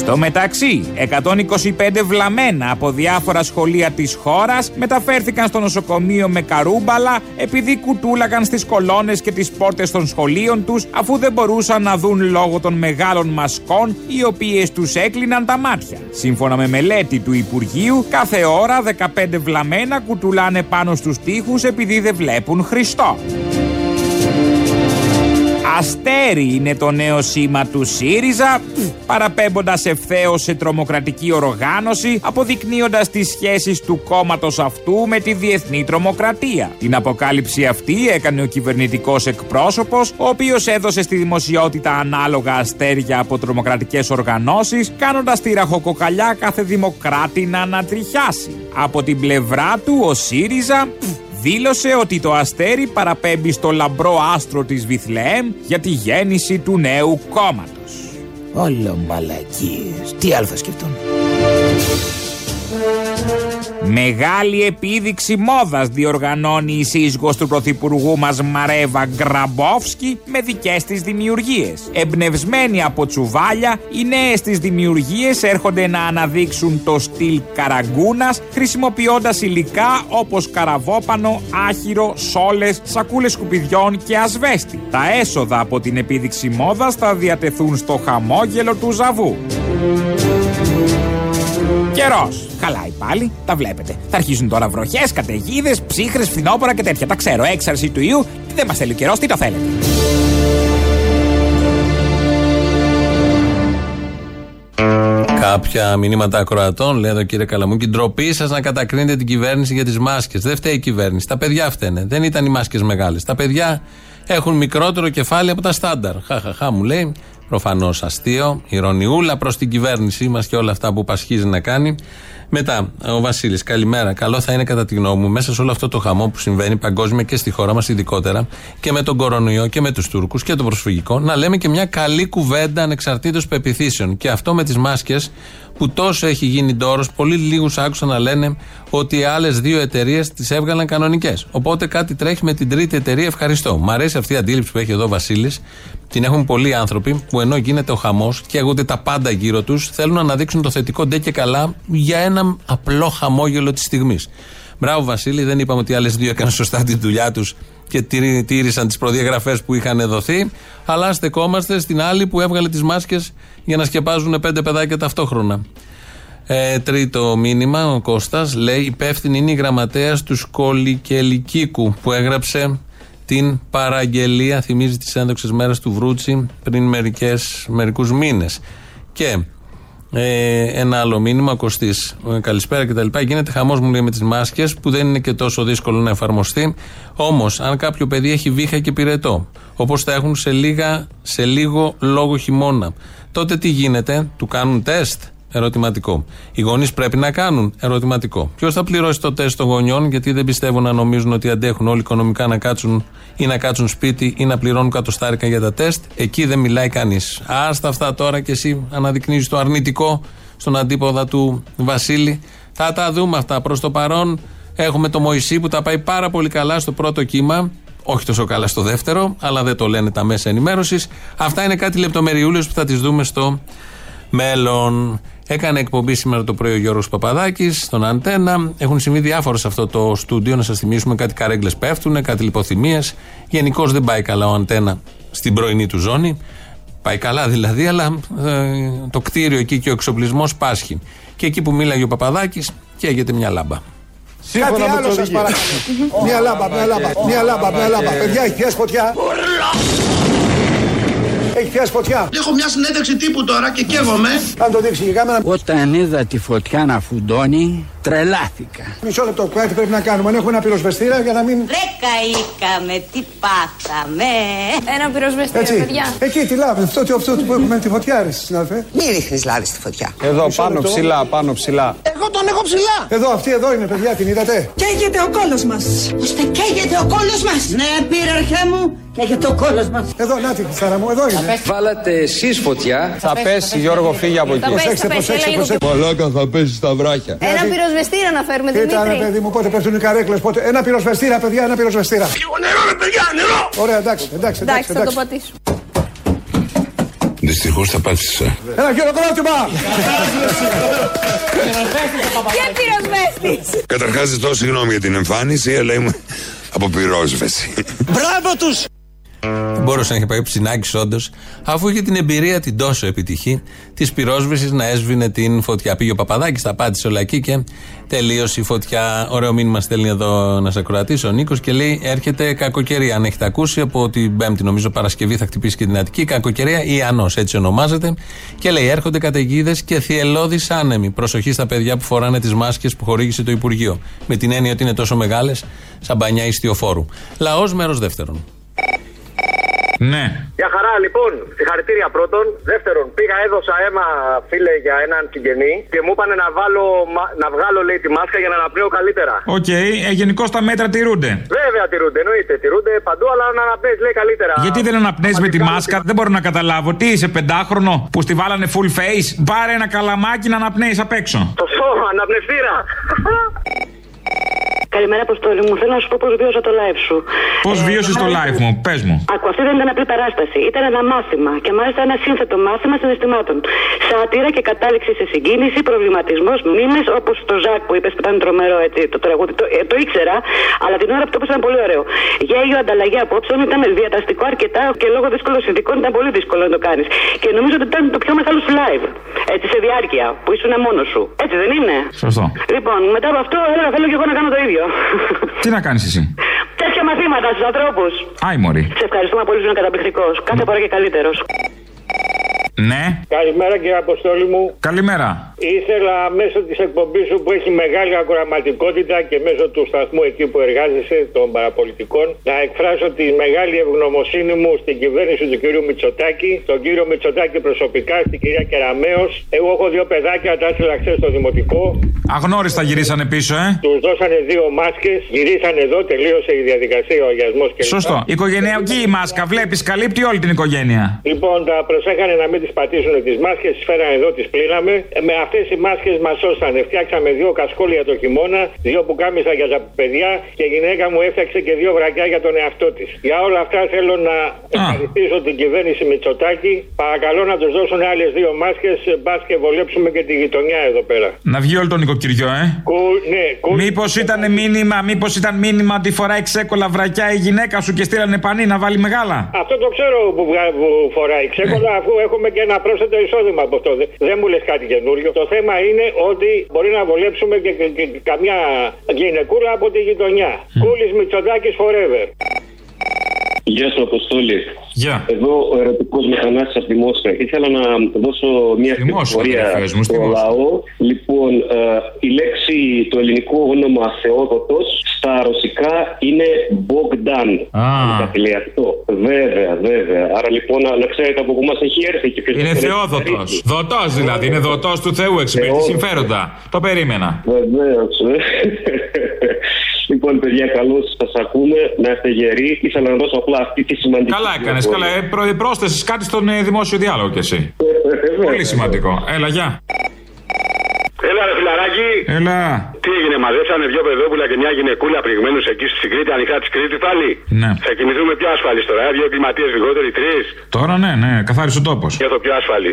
Στο μεταξύ, 125 βλαμμένα από διάφορα σχολεία της χώρας μεταφέρθηκαν στο νοσοκομείο με καρούμπαλα επειδή κουτούλαγαν στις κολόνες και τις πόρτες των σχολείων τους αφού δεν μπορούσαν να δουν λόγω των μεγάλων μασκών οι οποίες τους έκλειναν τα μάτια. Σύμφωνα με μελέτη του Υπουργείου, κάθε ώρα 15 βλαμμένα κουτουλάνε πάνω στους τοίχους επειδή δεν βλέπουν Χριστό. Αστέρι είναι το νέο σήμα του ΣΥΡΙΖΑ, παραπέμποντας ευθέως σε τρομοκρατική οργάνωση, αποδεικνύοντας τις σχέσεις του κόμματος αυτού με τη διεθνή τρομοκρατία. Την αποκάλυψη αυτή έκανε ο κυβερνητικός εκπρόσωπος, ο οποίος έδωσε στη δημοσιότητα ανάλογα αστέρια από τρομοκρατικές οργανώσεις, κάνοντας τη ραχοκοκαλιά κάθε δημοκράτη να ανατριχιάσει. Από την πλευρά του ο ΣΥΡΙΖΑ δήλωσε ότι το αστέρι παραπέμπει στο λαμπρό άστρο της Βιθλεέμ για τη γέννηση του νέου κόμματος. Όλο μαλακίες. Τι άλλο θα σκεφτούν. Μεγάλη επίδειξη μόδας διοργανώνει η σύζυγος του πρωθυπουργού μας Μαρέβα Γκραμπόφσκι με δικές της δημιουργίες. Εμπνευσμένοι από τσουβάλια, οι νέες της δημιουργίες έρχονται να αναδείξουν το στυλ καραγκούνας χρησιμοποιώντας υλικά όπως καραβόπανο, άχυρο, σόλες, σακούλες σκουπιδιών και ασβέστη. Τα έσοδα από την επίδειξη μόδας θα διατεθούν στο χαμόγελο του Ζαβού. Καιρός. Χαλάει πάλι, τα βλέπετε. Θα αρχίσουν τώρα βροχές, καταιγίδες, ψύχρες, φθινόπωρα και τέτοια. Τα ξέρω. Έξαρση του ιού. Δεν μας θέλει ο καιρός, τι το θέλετε. Κάποια μηνύματα ακροατών, λέει εδώ κύριε Καλαμούκη, ντροπή σας να κατακρίνετε την κυβέρνηση για τις μάσκες. Δεν φταίει η κυβέρνηση. Τα παιδιά φταίνε. Δεν ήταν οι μάσκες μεγάλες. Τα παιδιά έχουν μικρότερο κεφάλι από τα στάνταρ. Χαχαχά μου λέει. Προφανώς αστείο, ηρωνιούλα προς την κυβέρνησή μας και όλα αυτά που πασχίζει να κάνει. Μετά, ο Βασίλης, καλημέρα. Καλό θα είναι κατά τη γνώμη μου μέσα σε όλο αυτό το χαμό που συμβαίνει παγκόσμια και στη χώρα μας ειδικότερα και με τον κορονοϊό και με τους Τούρκους και το προσφυγικό, να λέμε και μια καλή κουβέντα ανεξαρτήτως πεπιθήσεων. Και αυτό με τις μάσκες που τόσο έχει γίνει ντόρος, πολύ λίγους άκουσα να λένε ότι οι άλλες δύο εταιρείες τις έβγαλαν κανονικές. Οπότε κάτι τρέχει με την τρίτη εταιρεία. Ευχαριστώ. Μ' αρέσει αυτή η αντίληψη που έχει εδώ ο Βασίλης. Την έχουν πολλοί άνθρωποι που ενώ γίνεται ο χαμός και αγούνται τα πάντα γύρω τους, θέλουν να αναδείξουν το θετικό ντε και καλά για ένα απλό χαμόγελο της στιγμής. Μπράβο, Βασίλη, δεν είπαμε ότι οι άλλες δύο έκαναν σωστά τη δουλειά τους και τήρη- τήρησαν τις προδιαγραφές που είχαν δοθεί. Αλλά στεκόμαστε στην άλλη που έβγαλε τις μάσκες για να σκεπάζουν πέντε παιδάκια ταυτόχρονα. Ε, τρίτο μήνυμα, ο Κώστας λέει υπεύθυνη είναι η γραμματέας του Σκολικελικίκου που έγραψε την παραγγελία, θυμίζει τις ένδοξες μέρες του Βρούτσι πριν μερικές, μερικούς μήνες. Και ε, ένα άλλο μήνυμα, ο Κωστής, ε, καλησπέρα κτλ. Γίνεται χαμός μου λέει με τις μάσκες που δεν είναι και τόσο δύσκολο να εφαρμοστεί. Όμως, αν κάποιο παιδί έχει βήχα και πυρετό, όπως θα έχουν σε, λίγα, σε λίγο λόγο χειμώνα, τότε τι γίνεται, του κάνουν τεστ; Ερωτηματικό. Οι γονείς πρέπει να κάνουν. Ερωτηματικό. Ποιος θα πληρώσει το τεστ των γονιών, γιατί δεν πιστεύω να νομίζουν ότι αντέχουν όλοι οικονομικά να κάτσουν ή να κάτσουν σπίτι ή να πληρώνουν κατοστάρικα για τα τεστ. Εκεί δεν μιλάει κανείς. Άστα αυτά τώρα και εσύ αναδεικνύεις το αρνητικό στον αντίποδα του Βασίλη. Θα τα δούμε αυτά. Προς το παρόν έχουμε το Μωυσή που τα πάει πάρα πολύ καλά στο πρώτο κύμα. όχι τόσο καλά στο δεύτερο, αλλά δεν το λένε τα μέσα ενημέρωσης. Αυτά είναι κάτι λεπτομεριούλες που θα τις δούμε στο μέλλον. Έκανε εκπομπή σήμερα το πρωί ο Γιώργος Παπαδάκης στον Αντένα. Έχουν συμβεί διάφορα σε αυτό το στούντιο. Να σας θυμίσουμε κάτι καρέγκλες πέφτουν, κάτι λιποθυμίες. Γενικώς δεν πάει καλά ο Αντένα στην πρωινή του ζώνη. Πάει καλά δηλαδή, αλλά ε, το κτίριο εκεί και ο εξοπλισμός πάσχει. Και εκεί που μίλαγε ο Παπαδάκης, καίγεται μια λάμπα. Κάτι άλλο σας παρακαλώ. Μια λάμπα, μια λάμπα, μια λάμπα, μια λάμπα. Παιδιά, έχει πιάσει φωτιά. Έχει πιάσει φωτιά. Έχω μια συνέντευξη τύπου τώρα και καίγομαι. Αν το δείξει η κάμερα. Όταν είδα τη φωτιά να φουντώνει, τρελάθηκα. Μισό λεπτό, κάτι πρέπει να κάνουμε. Αν έχουμε ένα πυροσβεστήρα για να μην. Ρε καήκαμε, τι πάθαμε. Ένα πυροσβεστήρα, Έτσι. παιδιά. Εκεί τη λάβη, αυτό, το- αυτό που έχουμε τη φωτιά, ρε συνάδελφε. Μην ρίχνεις λάδι στη φωτιά. Εδώ Μισό πάνω λεπτό. ψηλά, πάνω ψηλά. Εγώ τον έχω ψηλά. Εδώ, αυτή εδώ είναι, παιδιά, την είδατε; Καίγεται ο κόλος μας. Ώστε καίγεται ο κόλος μας. Ναι, πήρε μου. Καίγεται ο κόλος μας. Εδώ, να τη Σάρα μου, εδώ είναι. Βάλατε εσείς φωτιά. Θα πέσει, Γιώργο, φύγει από εκεί. Θα πέσει, θα πέσει, έλα λίγο πιο- Μαλάκα θα πέσει στα βράχια. Ένα πυροσβεστήρα να φέρουμε, Κοίτα, ρε Δημήτρη. παιδί μου, πότε πέφτουν οι καρέκλες, πότε. Ένα πυροσβεστήρα, παιδιά, ένα πυροσβεστήρα. Λίγο νερό, ρε παιδιά, νερό. Ωραία, εντάξει, εντάξει, εντάξει. Εντάξει, θα το εντάξει. πατήσω. Δυστυχώς θα πάτησα. Ένα χειροκρότημα! Και πυροσβέστης; Καταρχάς, ζητώ συγγνώμη για την εμφάνιση, αλλά είμαι από πυρόσβεση. Μπράβο τους. Δεν μπορούσε να έχει πάει ο Ψινάκης όντως, αφού είχε την εμπειρία την τόσο επιτυχή της πυρόσβεσης να έσβηνε την φωτιά. Πήγε ο Παπαδάκης, τα πάτησε όλα εκεί και τελείωσε η φωτιά. Ωραίο μήνυμα στέλνει εδώ να σε ακροατήσει ο Νίκος και λέει: Έρχεται κακοκαιρία. Αν έχετε ακούσει, από την Πέμπτη, νομίζω Παρασκευή θα χτυπήσει και την Αττική. Κακοκαιρία Ιανό, έτσι ονομάζεται. Και λέει: Έρχονται καταιγίδες και θυελώδεις άνεμοι. Προσοχή στα παιδιά που φοράνε τις μάσκες που χορήγησε το Υπουργείο. Με την έννοια ότι είναι τόσο μεγάλες, σαν μπανιά ιστιοφόρου. Λαός μέρος δεύτερον. Ναι. Για χαρά, λοιπόν, συγχαρητήρια πρώτον. Δεύτερον, πήγα, έδωσα αίμα, φίλε, για έναν συγγενή και μου είπανε να, βάλω, μα- να βγάλω, λέει, τη μάσκα για να αναπνέω καλύτερα. Οκ, ε, γενικώς τα μέτρα τηρούνται. Βέβαια τηρούνται, εννοείται. Τηρούνται παντού, αλλά να αναπνέεις, λέει, καλύτερα. Γιατί δεν αναπνέεις με τη μάσκα, δεν μπορώ να καταλάβω. Τι είσαι, πεντάχρονο που στη βάλανε full face; Πάρε ένα καλαμάκι να αναπνέεις απ' έξω. Σωστό, αναπνευστήρα. Καλημέρα, Αποστόλη μου. Θέλω να σου πω πώς βίωσα το live σου. Πώς βίωσες το live μου, πες μου. Ακού, αυτή δεν ήταν απλή παράσταση. Ήταν ένα μάθημα και μάλιστα ένα σύνθετο μάθημα συναισθημάτων. Σάτυρα και κατάληξη σε συγκίνηση, προβληματισμός, μήνε όπως το Ζακ που είπες που ήταν τρομερό έτσι, το τραγούδι. Το, ε, το ήξερα, αλλά την ώρα που το είπες ήταν πολύ ωραίο. Γέλιο, ανταλλαγή απόψεων ήταν διαταστικό αρκετά και λόγω δύσκολων συνδικών ήταν πολύ δύσκολο να το κάνεις. Και νομίζω ότι ήταν το πιο μεγάλο σου live. Έτσι σε διάρκεια που ήσουν μόνος σου. Έτσι δεν είναι; Σωστό. Λοιπόν, μετά από αυτό έλεγα θέλω και εγώ να κάνω το ίδιο. Τι να κάνεις εσύ; Τέτοια μαθήματα στους ανθρώπους. Άι, Μωρή. Σε ευχαριστούμε πολύ, ήσουν καταπληκτικό. Κάθε φορά και καλύτερος. Ναι. Καλημέρα κύριε Αποστόλη μου. Καλημέρα. Ήθελα μέσω της εκπομπής σου που έχει μεγάλη ακροαματικότητα και μέσω του σταθμού εκεί που εργάζεσαι των παραπολιτικών να εκφράσω τη μεγάλη ευγνωμοσύνη μου στην κυβέρνηση του κύριου Μητσοτάκη, τον κύριο Μητσοτάκη προσωπικά, στην κυρία Κεραμέως. Εγώ έχω δύο παιδάκια, τα έστειλα χθες στο δημοτικό. Αγνώριστα γυρίσανε πίσω, ε. Τους δώσανε δύο μάσκες, γυρίσανε εδώ, τελείωσε η διαδικασία, ο αγιασμός και Σωστό. Οικογενειακή η μάσκα, βλέπεις, καλύπτει όλη την οικογένεια. Λοιπόν, τα προσέχανε να μην τις πατήσουν τις μάσκες, τις φέρανε εδώ, τις πλύναμε. Ε, με αυτές οι μάσκες μας σώσανε. Φτιάξαμε δύο κασκόλια το χειμώνα, δύο που κάμισα για τα παιδιά και η γυναίκα μου έφτιαξε και δύο βρακιά για τον εαυτό της. Για όλα αυτά θέλω να ευχαριστήσω την κυβέρνηση Μητσοτάκη. Παρακαλώ να τους δώσουν άλλες δύο μάσκες, μπας και βολέψουμε και τη γειτονιά εδώ πέρα. Να βγει όλο το νοικοκυριό, ε. Κου, ναι, κου, Μήπως ήταν μήνυμα, μήπως ήταν μήνυμα ότι φοράει ξέκολα βρακιά η γυναίκα σου και στείλανε πανί να βάλει μεγάλα; Αυτό το ξέρω που, βγα- που φοράει ξέκολα, αφού έχουμε και ένα πρόσθετο εισόδημα από αυτό. Δεν, δεν μου λες κάτι καινούριο. Το θέμα είναι ότι μπορεί να βολέψουμε και, και- και καμιά γυναικούλα από τη γειτονιά. Κούλης Μητσοτάκης forever. Γεια σου, Αποστόλη. Γεια. Εδώ ο ερωτικός μηχανάτη από τη Μόσχα. Ήθελα να δώσω μια Στη Μόσχα, πληροφορία αδερφές μου, στη στο Μόσχα. λαό. Λοιπόν, ε, η λέξη, το ελληνικό όνομα Θεόδοτο στα ρωσικά είναι Bogdan. Α. Αν κάτι λέει αυτό. Βέβαια, βέβαια. Άρα λοιπόν να, να ξέρετε από πού μας έχει έρθει και ποιος Είναι μας έχει θεόδοτο. έρθει. Δοτό δηλαδή, είναι δοτό του Θεού, εξυπηρετεί Θεόδοτος. συμφέροντα. Το περίμενα. Βεβαίως. Λοιπόν, παιδιά, καλώς σας ακούμε. Να είστε γεροί. Ήθελα να δώσω απλά αυτή τη σημαντική. Καλά έκανες, καλά. πληροφορία. Ε, προ, πρόσθεσες κάτι στον ε, δημόσιο διάλογο κι εσύ. Πολύ σημαντικό. Έλα, γεια. Έλα, Έλα, ρε φιλαράκι. Έλα. Τι έγινε, μαζέψανε δύο παιδόπουλα και μια γυναικούλα πληγμένου εκεί στην Κρήτη, ανοιχτά τη Κρήτη πάλι; Ναι. Θα κοιμηθούμε πιο ασφαλείς τώρα, ε, δύο εγκληματίες λιγότεροι, τρεις; Τώρα ναι, ναι, καθάρισε ο τόπος. Για το πιο ασφαλή.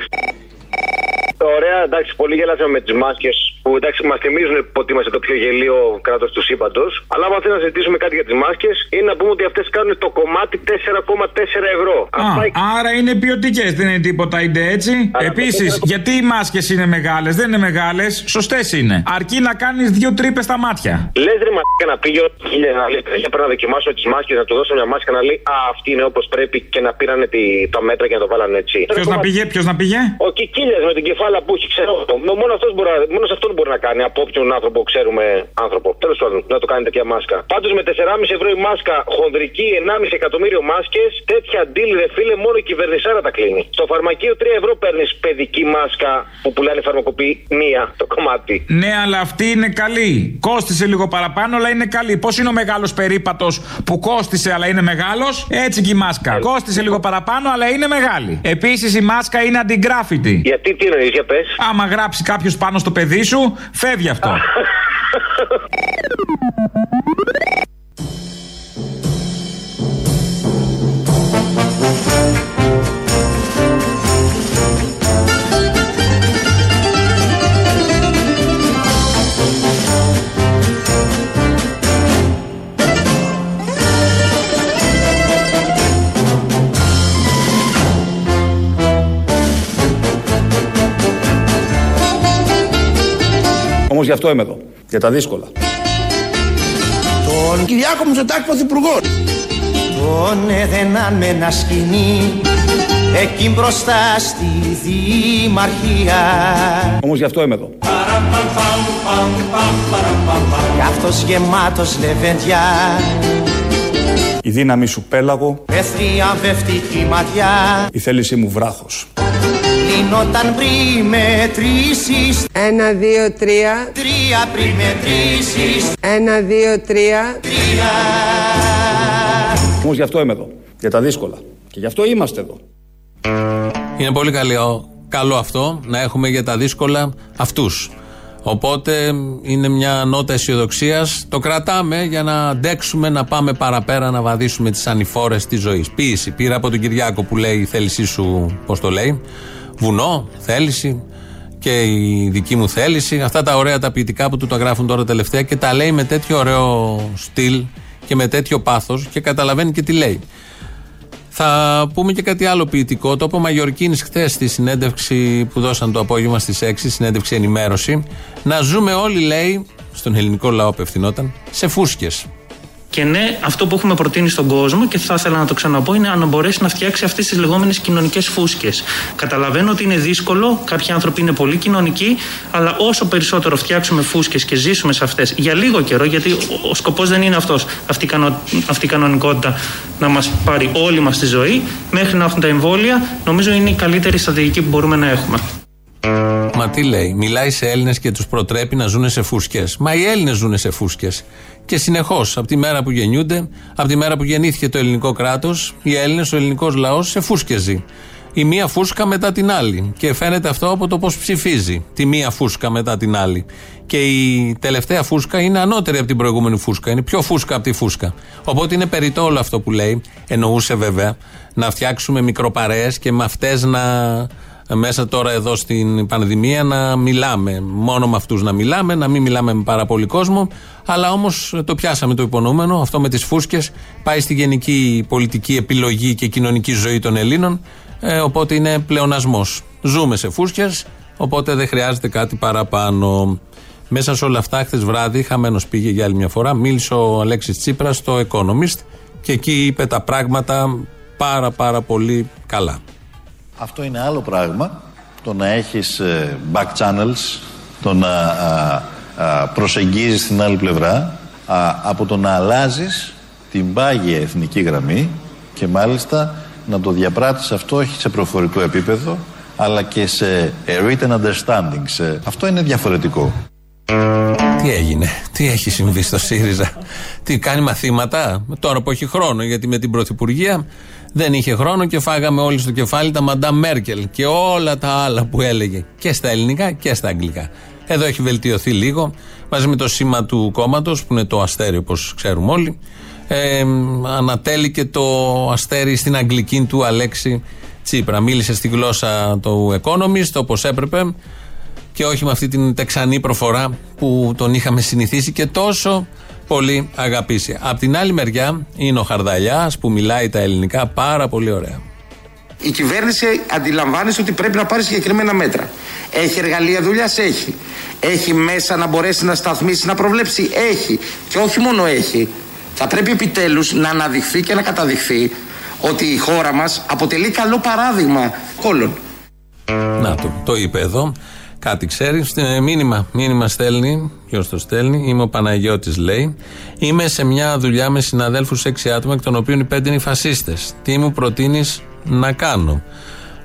Ωραία, εντάξει, πολύ γελάσαμε με τις μάσκες που εντάξει μας θυμίζουν ότι είμαστε το πιο γελίο κράτος του σύμπαντος. Αλλά άμα θέλει να συζητήσουμε κάτι για τις μάσκες, είναι να πούμε ότι αυτές κάνουν το κομμάτι 4,4 ευρώ. Α, άρα είναι ποιοτικές, δεν είναι τίποτα ide έτσι. Επίσης, γιατί οι μάσκες είναι μεγάλες, δεν είναι μεγάλες, σωστές είναι. Αρκεί να κάνεις δύο τρύπες στα μάτια. Λες ρε μα να πήγε ο χίλια να λέει: Για πρέπει να δοκιμάσω τις μάσκες, να του δώσω μια μάσκα να λέει Α, αυτή είναι όπως πρέπει και να πήρανε τη, τα μέτρα και να το βάλανε έτσι. Ποιος να πήγε, ποιος να πήγε; Ο Κικίλιας με την κεφάλα που έχει, ξέρω. Μόνο, αυτός μπορεί, να- μόνος σε αυτόν μπορεί να κάνει από όποιον άνθρωπο ξέρουμε άνθρωπο. Τέλος πάντων, να το κάνει τέτοια μάσκα. Πάντως με 4,5 ευρώ η μάσκα, χονδρική 1,5 εκατομμύριο μάσκες, τέτοια deal ρε φίλε, μόνο η κυβερνησάρα τα κλείνει. Στο φαρμακείο 3 ευρώ παίρνεις παιδική μάσκα που πουλάνε φαρμακοποιοί μία το κομμάτι. Ναι, αλλά αυτή είναι καλή. Κόστησε λίγο παραπάνω, αλλά είναι καλή. Πώς είναι ο μεγάλος περίπατος που κόστησε, αλλά είναι μεγάλος, έτσι και η μάσκα. Κόστησε λίγο παραπάνω, αλλά είναι μεγάλη. Επίσης η μάσκα είναι αντιγκράφητη. Γιατί τι εννοείς, για πες. Άμα γράψει κάποιος πάνω στο παιδί σου, φεύγει αυτό. *laughs* Όμως γι' αυτό είμαι εδώ. Για τα δύσκολα. Τον Κυριάκο Μητσοτάκη Πρωθυπουργός. Τον έδαιναν με ένα σκηνή εκεί μπροστά στη Δημαρχία Όμως γι' αυτό είμαι εδώ. Κι αυτός γεμάτος λεβέντια Η δύναμη σου πέλαγο, με θριαμβευτική ματιά η θέλησή μου βράχος. Λύνονταν πριν μετρήσεις Ένα, δύο, τρία. Τρία πριν μετρήσεις Ένα, δύο, τρία. Τρία Όμως γι' αυτό είμαι εδώ. Για τα δύσκολα. Και γι' αυτό είμαστε εδώ. Είναι πολύ καλό, καλό αυτό να έχουμε για τα δύσκολα αυτούς. Οπότε είναι μια νότα αισιοδοξίας. Το κρατάμε για να αντέξουμε, να πάμε παραπέρα, να βαδίσουμε τις ανηφόρες της ζωής. Ποιήση. Πήρα από τον Κυριάκο που λέει η θέλησή σου, πώς το λέει. Βουνό, θέληση και η δική μου θέληση. Αυτά τα ωραία τα ποιητικά που του τα γράφουν τώρα τελευταία και τα λέει με τέτοιο ωραίο στυλ και με τέτοιο πάθος και καταλαβαίνει και τι λέει. Θα πούμε και κάτι άλλο ποιητικό. Το είπε ο Μαγιορκίνη χθες στη συνέντευξη που δώσαν το απόγευμα στις 6, συνέντευξη ενημέρωση. Να ζούμε όλοι, λέει, στον ελληνικό λαό απευθυνόταν, σε φούσκες. Και ναι, αυτό που έχουμε προτείνει στον κόσμο και θα ήθελα να το ξαναπώ είναι αν μπορέσει να φτιάξει αυτές τις λεγόμενες κοινωνικές φούσκες. Καταλαβαίνω ότι είναι δύσκολο, κάποιοι άνθρωποι είναι πολύ κοινωνικοί, αλλά όσο περισσότερο φτιάξουμε φούσκες και ζήσουμε σε αυτές για λίγο καιρό, γιατί ο, ο σκοπός δεν είναι αυτός, αυτή, η κανο- αυτή η κανονικότητα να μας πάρει όλη μας τη ζωή, μέχρι να έχουν τα εμβόλια, νομίζω είναι η καλύτερη στρατηγική που μπορούμε να έχουμε. Μα τι λέει, μιλάει σε Έλληνες και τους προτρέπει να ζουν σε φούσκες. Μα οι Έλληνες ζουν σε φούσκες. Και συνεχώς, από τη μέρα που γεννιούνται, από τη μέρα που γεννήθηκε το ελληνικό κράτος, οι Έλληνες, ο ελληνικός λαός σε φούσκε ζει. Η μία φούσκα μετά την άλλη. Και φαίνεται αυτό από το πώς ψηφίζει. Τη μία φούσκα μετά την άλλη. Και η τελευταία φούσκα είναι ανώτερη από την προηγούμενη φούσκα. Είναι πιο φούσκα από τη φούσκα. Οπότε είναι περιττό όλο αυτό που λέει. Εννοούσε βέβαια να φτιάξουμε μικροπαρέες και με αυτές να μέσα τώρα εδώ στην πανδημία να μιλάμε. Μόνο με αυτούς να μιλάμε, να μην μιλάμε με πάρα πολύ κόσμο. Αλλά όμως το πιάσαμε το υπονοούμενο. Αυτό με τις φούσκες πάει στη γενική πολιτική επιλογή και κοινωνική ζωή των Ελλήνων. Ε, οπότε είναι πλεονασμός. Ζούμε σε φούσκες, οπότε δεν χρειάζεται κάτι παραπάνω. Μέσα σε όλα αυτά, χθες βράδυ, χαμένος πήγε για άλλη μια φορά, μίλησε ο Αλέξης Τσίπρας στο Economist και εκεί είπε τα πράγματα πάρα πάρα πολύ καλά. Αυτό είναι άλλο πράγμα. Το να έχεις ε, back channels, το να α, α, προσεγγίζεις την άλλη πλευρά, α, από το να αλλάζεις την πάγια εθνική γραμμή και μάλιστα να το διαπράττεις αυτό όχι σε προφορικό επίπεδο, αλλά και σε a written understanding. Σε... Αυτό είναι διαφορετικό. Τι έγινε, τι έχει συμβεί στο ΣΥΡΙΖΑ, τι κάνει μαθήματα, τώρα που έχει χρόνο, γιατί με την Πρωθυπουργία δεν είχε χρόνο και φάγαμε όλοι στο κεφάλι τα Μαντά Μέρκελ και όλα τα άλλα που έλεγε και στα ελληνικά και στα αγγλικά. Εδώ έχει βελτιωθεί λίγο μαζί με το σήμα του κόμματος που είναι το αστέρι όπως ξέρουμε όλοι. Ε, ανατέλει και το αστέρι στην αγγλική του Αλέξη Τσίπρα. Μίλησε στη γλώσσα του Economist όπως έπρεπε και όχι με αυτή την τεξανή προφορά που τον είχαμε συνηθίσει και τόσο πολύ αγαπήσει. Απ' την άλλη μεριά είναι ο Χαρδαλιάς που μιλάει τα ελληνικά πάρα πολύ ωραία. Η κυβέρνηση αντιλαμβάνεται ότι πρέπει να πάρει συγκεκριμένα μέτρα. Έχει εργαλεία δουλειάς, έχει. Έχει μέσα να μπορέσει να σταθμίσει, να προβλέψει, έχει. Και όχι μόνο έχει. Θα πρέπει επιτέλους να αναδειχθεί και να καταδειχθεί ότι η χώρα μας αποτελεί καλό παράδειγμα κόλλων. Να το, το είπε εδώ. Κάτι ξέρεις. Μήνυμα, μήνυμα στέλνει. Ποιος το στέλνει. Είμαι ο Παναγιώτης, λέει. Είμαι σε μια δουλειά με συναδέλφους έξι άτομα, εκ των οποίων οι πέντε είναι φασίστες. Τι μου προτείνεις να κάνω;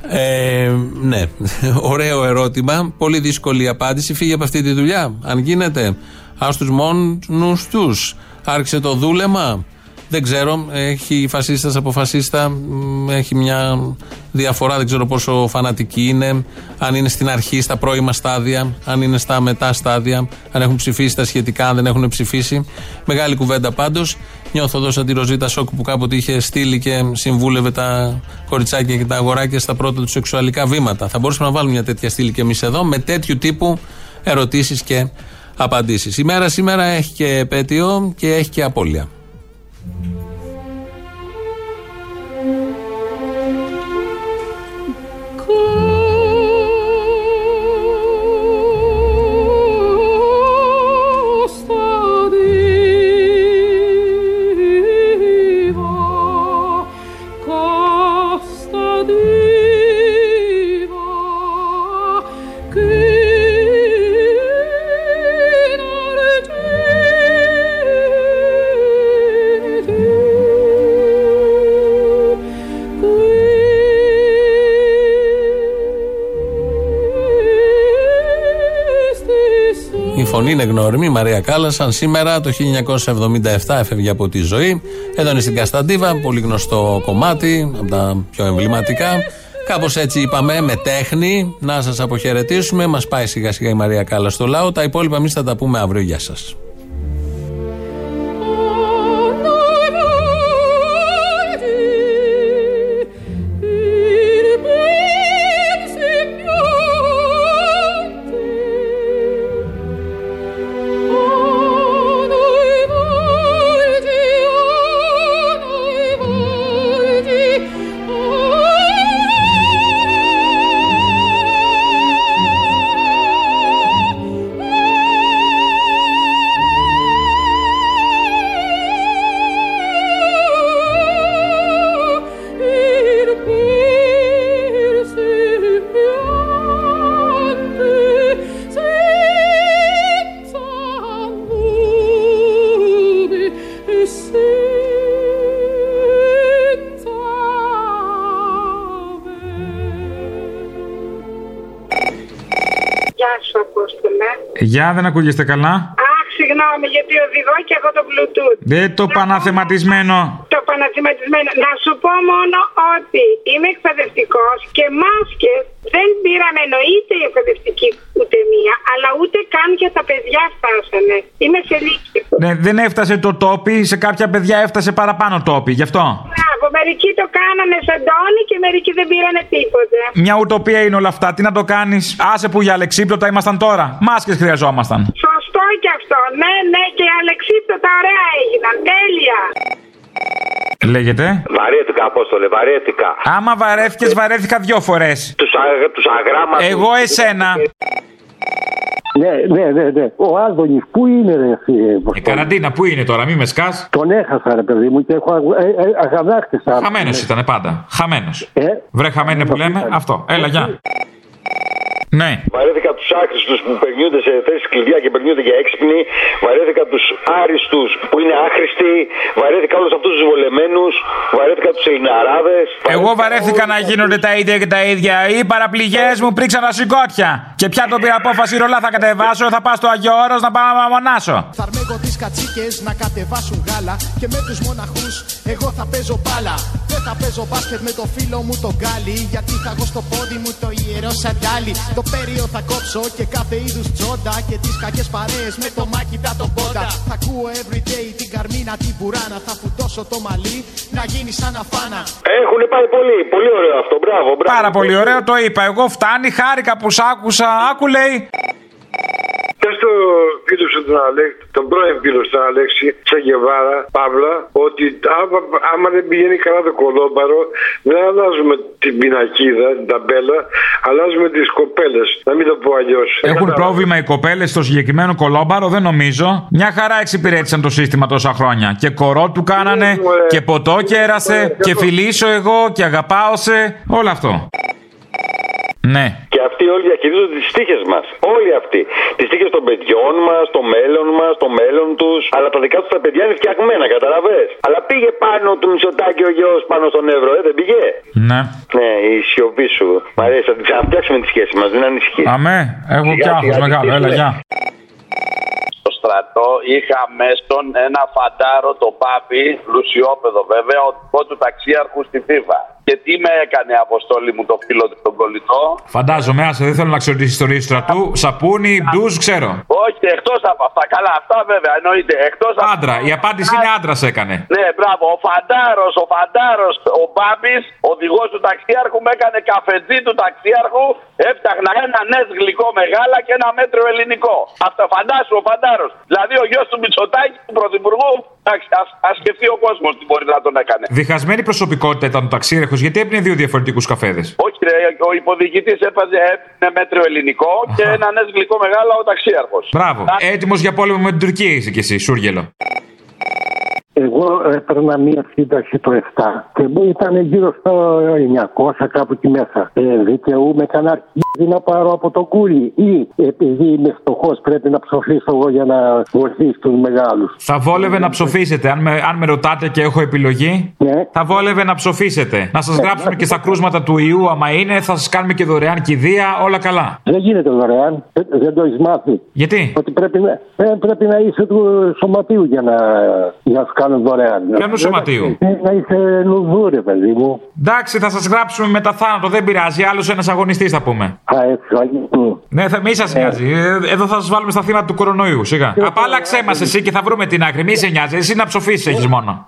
Ε, ναι, *laughs* ωραίο ερώτημα. Πολύ δύσκολη απάντηση. Φύγε από αυτή τη δουλειά. Αν γίνεται, ας τους μόνους τους. Άρχισε το δούλεμα. Δεν ξέρω. Έχει φασίστας από φασίστα. Έχει μια διαφορά. Δεν ξέρω πόσο φανατική είναι. Αν είναι στην αρχή, στα πρώιμα στάδια. Αν είναι στα μετά στάδια. Αν έχουν ψηφίσει τα σχετικά. Αν δεν έχουν ψηφίσει. Μεγάλη κουβέντα πάντως. Νιώθω εδώ σαν τη Ροζίτα Σόκ που κάποτε είχε στείλει και συμβούλευε τα κοριτσάκια και τα αγοράκια στα πρώτα του σεξουαλικά βήματα. Θα μπορούσαμε να βάλουμε μια τέτοια στήλη και εμείς εδώ με τέτοιου τύπου ερωτήσεις και απαντήσεις. Η μέρα σήμερα έχει και επέτειο και έχει και απώλεια. Mm-hmm. Γνώριμη, η Μαρία Κάλλα. Σαν σήμερα το 1977 έφευγε από τη ζωή. Εδώ είναι στην Κασταντίβα, πολύ γνωστό κομμάτι, από τα πιο εμβληματικά. Κάπως έτσι είπαμε, με τέχνη, να σας αποχαιρετήσουμε. Μας πάει σιγά σιγά η Μαρία Κάλλα στο λαό. Τα υπόλοιπα εμείς θα τα πούμε αύριο. Γεια σας. Γεια, δεν ακούγεστε καλά; Αχ, συγγνώμη, γιατί οδηγώ και έχω το Bluetooth. Δεν το παναθεματισμένο. Το παναθεματισμένο. Να σου πω μόνο ότι είμαι εκπαιδευτικός και μάσκε δεν πήραμε εννοείται η εκπαιδευτική ούτε μία, αλλά ούτε καν και τα παιδιά φτάσανε. Είμαι σε λύκειο. Ναι, δεν έφτασε το τόπι, σε κάποια παιδιά έφτασε παραπάνω τόπι, γι' αυτό. Μπράβο, μερικοί το κάνανε σαν τόνι και μερικοί δεν πήρανε τίποτε. Μια ουτοπία είναι όλα αυτά. Τι να το κάνεις; Άσε που για αλεξίπτωτα ήμασταν τώρα. Μάσκες χρειαζόμασταν. Σωστό και αυτό. Ναι, ναι, και αλεξίπτωτα ωραία έγιναν. Τέλεια. Λέγεται; Βαρέθηκα, Απόστολε, βαρέθηκα. Άμα βαρέθηκες, βαρέθηκα δυο φορές. Τους τους αγράμματους. Εγώ εσένα. Ναι, ναι, ναι, ναι. Ο Άδωνη, πού είναι, ρε, εσύ, Η καραντίνα, πού είναι τώρα, μη με σκάς. Τον έχασα, ρε παιδί μου, και έχω ε, ε, αγανάκτησα. Χαμένος ήταν πάντα. Χαμένος. Ε; Βρε, χαμένε που λέμε, αυτό. Έλα, γεια. Ναι. Βαρέθηκα τους άχρηστους που περνιούνται σε θέσεις κλειδιά και περνιούνται για έξυπνοι. Βαρέθηκα τους άριστους που είναι άχρηστοι. Βαρέθηκα όλους αυτούς τους βολεμένους. Βαρέθηκα τους Ελληναράδες. Εγώ βαρέθηκα να γίνονται τα ίδια και τα ίδια. Οι παραπληγές μου πρίξαν τα σηκώτια. Και πια το πήρα απόφαση ρολά θα κατεβάσω. Θα πάω στο Αγιο Όρος να πάω να μονάσω. Θα αρμέγω τις κατσίκες να κατεβάσουν γάλα. Και με τους μοναχούς εγώ θα παίζω μπάλα. Δεν θα παίζω μπάσκετ με το φίλο μου τον Γκάλι. Γιατί θα έχω στο πόδι μου το ιερό σαντάλι. Το Το πέριο θα κόψω και κάθε είδους τσόντα Και τις κακές παρέες με το μάκιτα τον πόντα Θα ακούω everyday την καρμίνα την μπουράνα Θα φουτώσω το μαλλί να γίνει σαν αφάνα Έχουν πάει πολύ, πολύ ωραίο αυτό. Μπράβο, μπράβο. Πάρα πολύ ωραίο το είπα. Εγώ φτάνει, χάρηκα που σ' άκουσα. Άκου λέει. Και στο φίλο σου τον Αλέξη, τον πρώην φίλο του τον Αλέξη, Τσαγκεβάρα, Παύλα, ότι άμα, άμα δεν πηγαίνει καλά το κολόμπαρο, δεν αλλάζουμε την πινακίδα, την ταμπέλα, αλλάζουμε τις κοπέλες. Να μην το πω αλλιώς. Έχουν πρόβλημα οι κοπέλες στο συγκεκριμένο κολόμπαρο, δεν νομίζω. Μια χαρά εξυπηρέτησαν το σύστημα τόσα χρόνια. Και κορό του κάνανε, και ποτό κέρασε, και φιλήσω εγώ, και αγαπάω σε. Όλο αυτό. Ναι. Και αυτοί όλοι διαχειρίζονται τις τύχε μας. Όλοι αυτοί. Τις τύχε των παιδιών μας, το μέλλον μας, το μέλλον τους. Αλλά τα δικά τους τα παιδιά είναι φτιαγμένα, καταλαβέ. Αλλά πήγε πάνω του Μητσοτάκη ο γιος πάνω στον Εύρο, ε, δεν πήγε. Ναι. Ναι, η σιωπή σου. Μ' αρέσει, θα την ξαναφτιάξουμε τη σχέση μας, δεν ανησυχεί. Αμέ, έχω Σιγά, κι άγχος σιγά, μεγάλο. τι Έλα, λέει. γεια. στο στρατό είχαμε στον ένα φαντάρο το πάπι, λουσιόπεδο βέβαια, ο δικό του ταξίαρχου στη Θήβα. Και τι με έκανε αποστόλη μου το φίλο του τον κολλητό; Φαντάζομαι, άσε, δεν θέλω να ξέρω τις ιστορίες του στρατού. Σαπούνι, μπλουζ, ξέρω. Όχι, εκτός από αυτά. Καλά, αυτά βέβαια εννοείται. Εκτός από... Άντρα, η απάντηση είναι άντρας έκανε. Ναι, μπράβο. Ο Φαντάρος, ο Φαντάρος, ο Μπάμπης, οδηγός του ταξίαρχου, με έκανε καφετζή του ταξίαρχου. Έφτιαχνα ένα νες γλυκό μεγάλα και ένα μέτρο ελληνικό. Αυτό φαντάσου ο Φαντάρος. Δηλαδή ο γιος του Μητσοτάκη, του Πρωθυπουργού. Εντάξει, ας, ας σκεφτεί ο κόσμος τι μπορεί να τον έκανε. Διχασμένη προσωπικότητα ήταν ο ταξίρεχο, γιατί έπαιρνε δύο διαφορετικούς καφέδες; Όχι, ρε, ο υποδιοικητή έπαιζε έπαιρνε μέτρο ελληνικό και ένα νες γλυκό μεγάλα ο ταξίαρχος. Μπράβο. Έτοιμος για πόλεμο με την Τουρκία είσαι κι εσύ, Σούργελο. Εγώ έπαιρνα μία σύνταξη το 7 και μου ήταν γύρω στο 900 κάπου εκεί μέσα. Ε, δικαιούμαι κανένα αρχίδι να πάρω από το κούλι ή επειδή είμαι φτωχός πρέπει να ψοφήσω εγώ για να βοηθήσω του μεγάλους. Θα βόλευε να ψοφήσετε. Αν με, αν με ρωτάτε και έχω επιλογή, θα βόλευε να ψοφήσετε. Να σας γράψουμε και στα κρούσματα του ιού, άμα είναι, θα σας κάνουμε και δωρεάν κηδεία, όλα καλά. Δεν γίνεται δωρεάν, δεν, δεν το έχεις μάθει. Γιατί; Ότι πρέπει να, ε, πρέπει να είσαι του σωματείου για να, για να σου κάνουν δωρεάν. Ποιανού σωματείου; Ε, να είσαι λουδούρε, παιδί μου. Εντάξει, θα σας γράψουμε μετά θάνατο, δεν πειράζει. Άλλος ένας αγωνιστής θα πούμε. Α, έτσι, Ναι, θα, μη σας νοιάζει. Ε, Εδώ θα σας βάλουμε στα θύματα του κορονοϊού, σιγά. Απάλαξέ μας εσύ και θα βρούμε την άκρη. Μη σε νοιάζει. Εσύ να ψοφήσεις έχεις μόνο.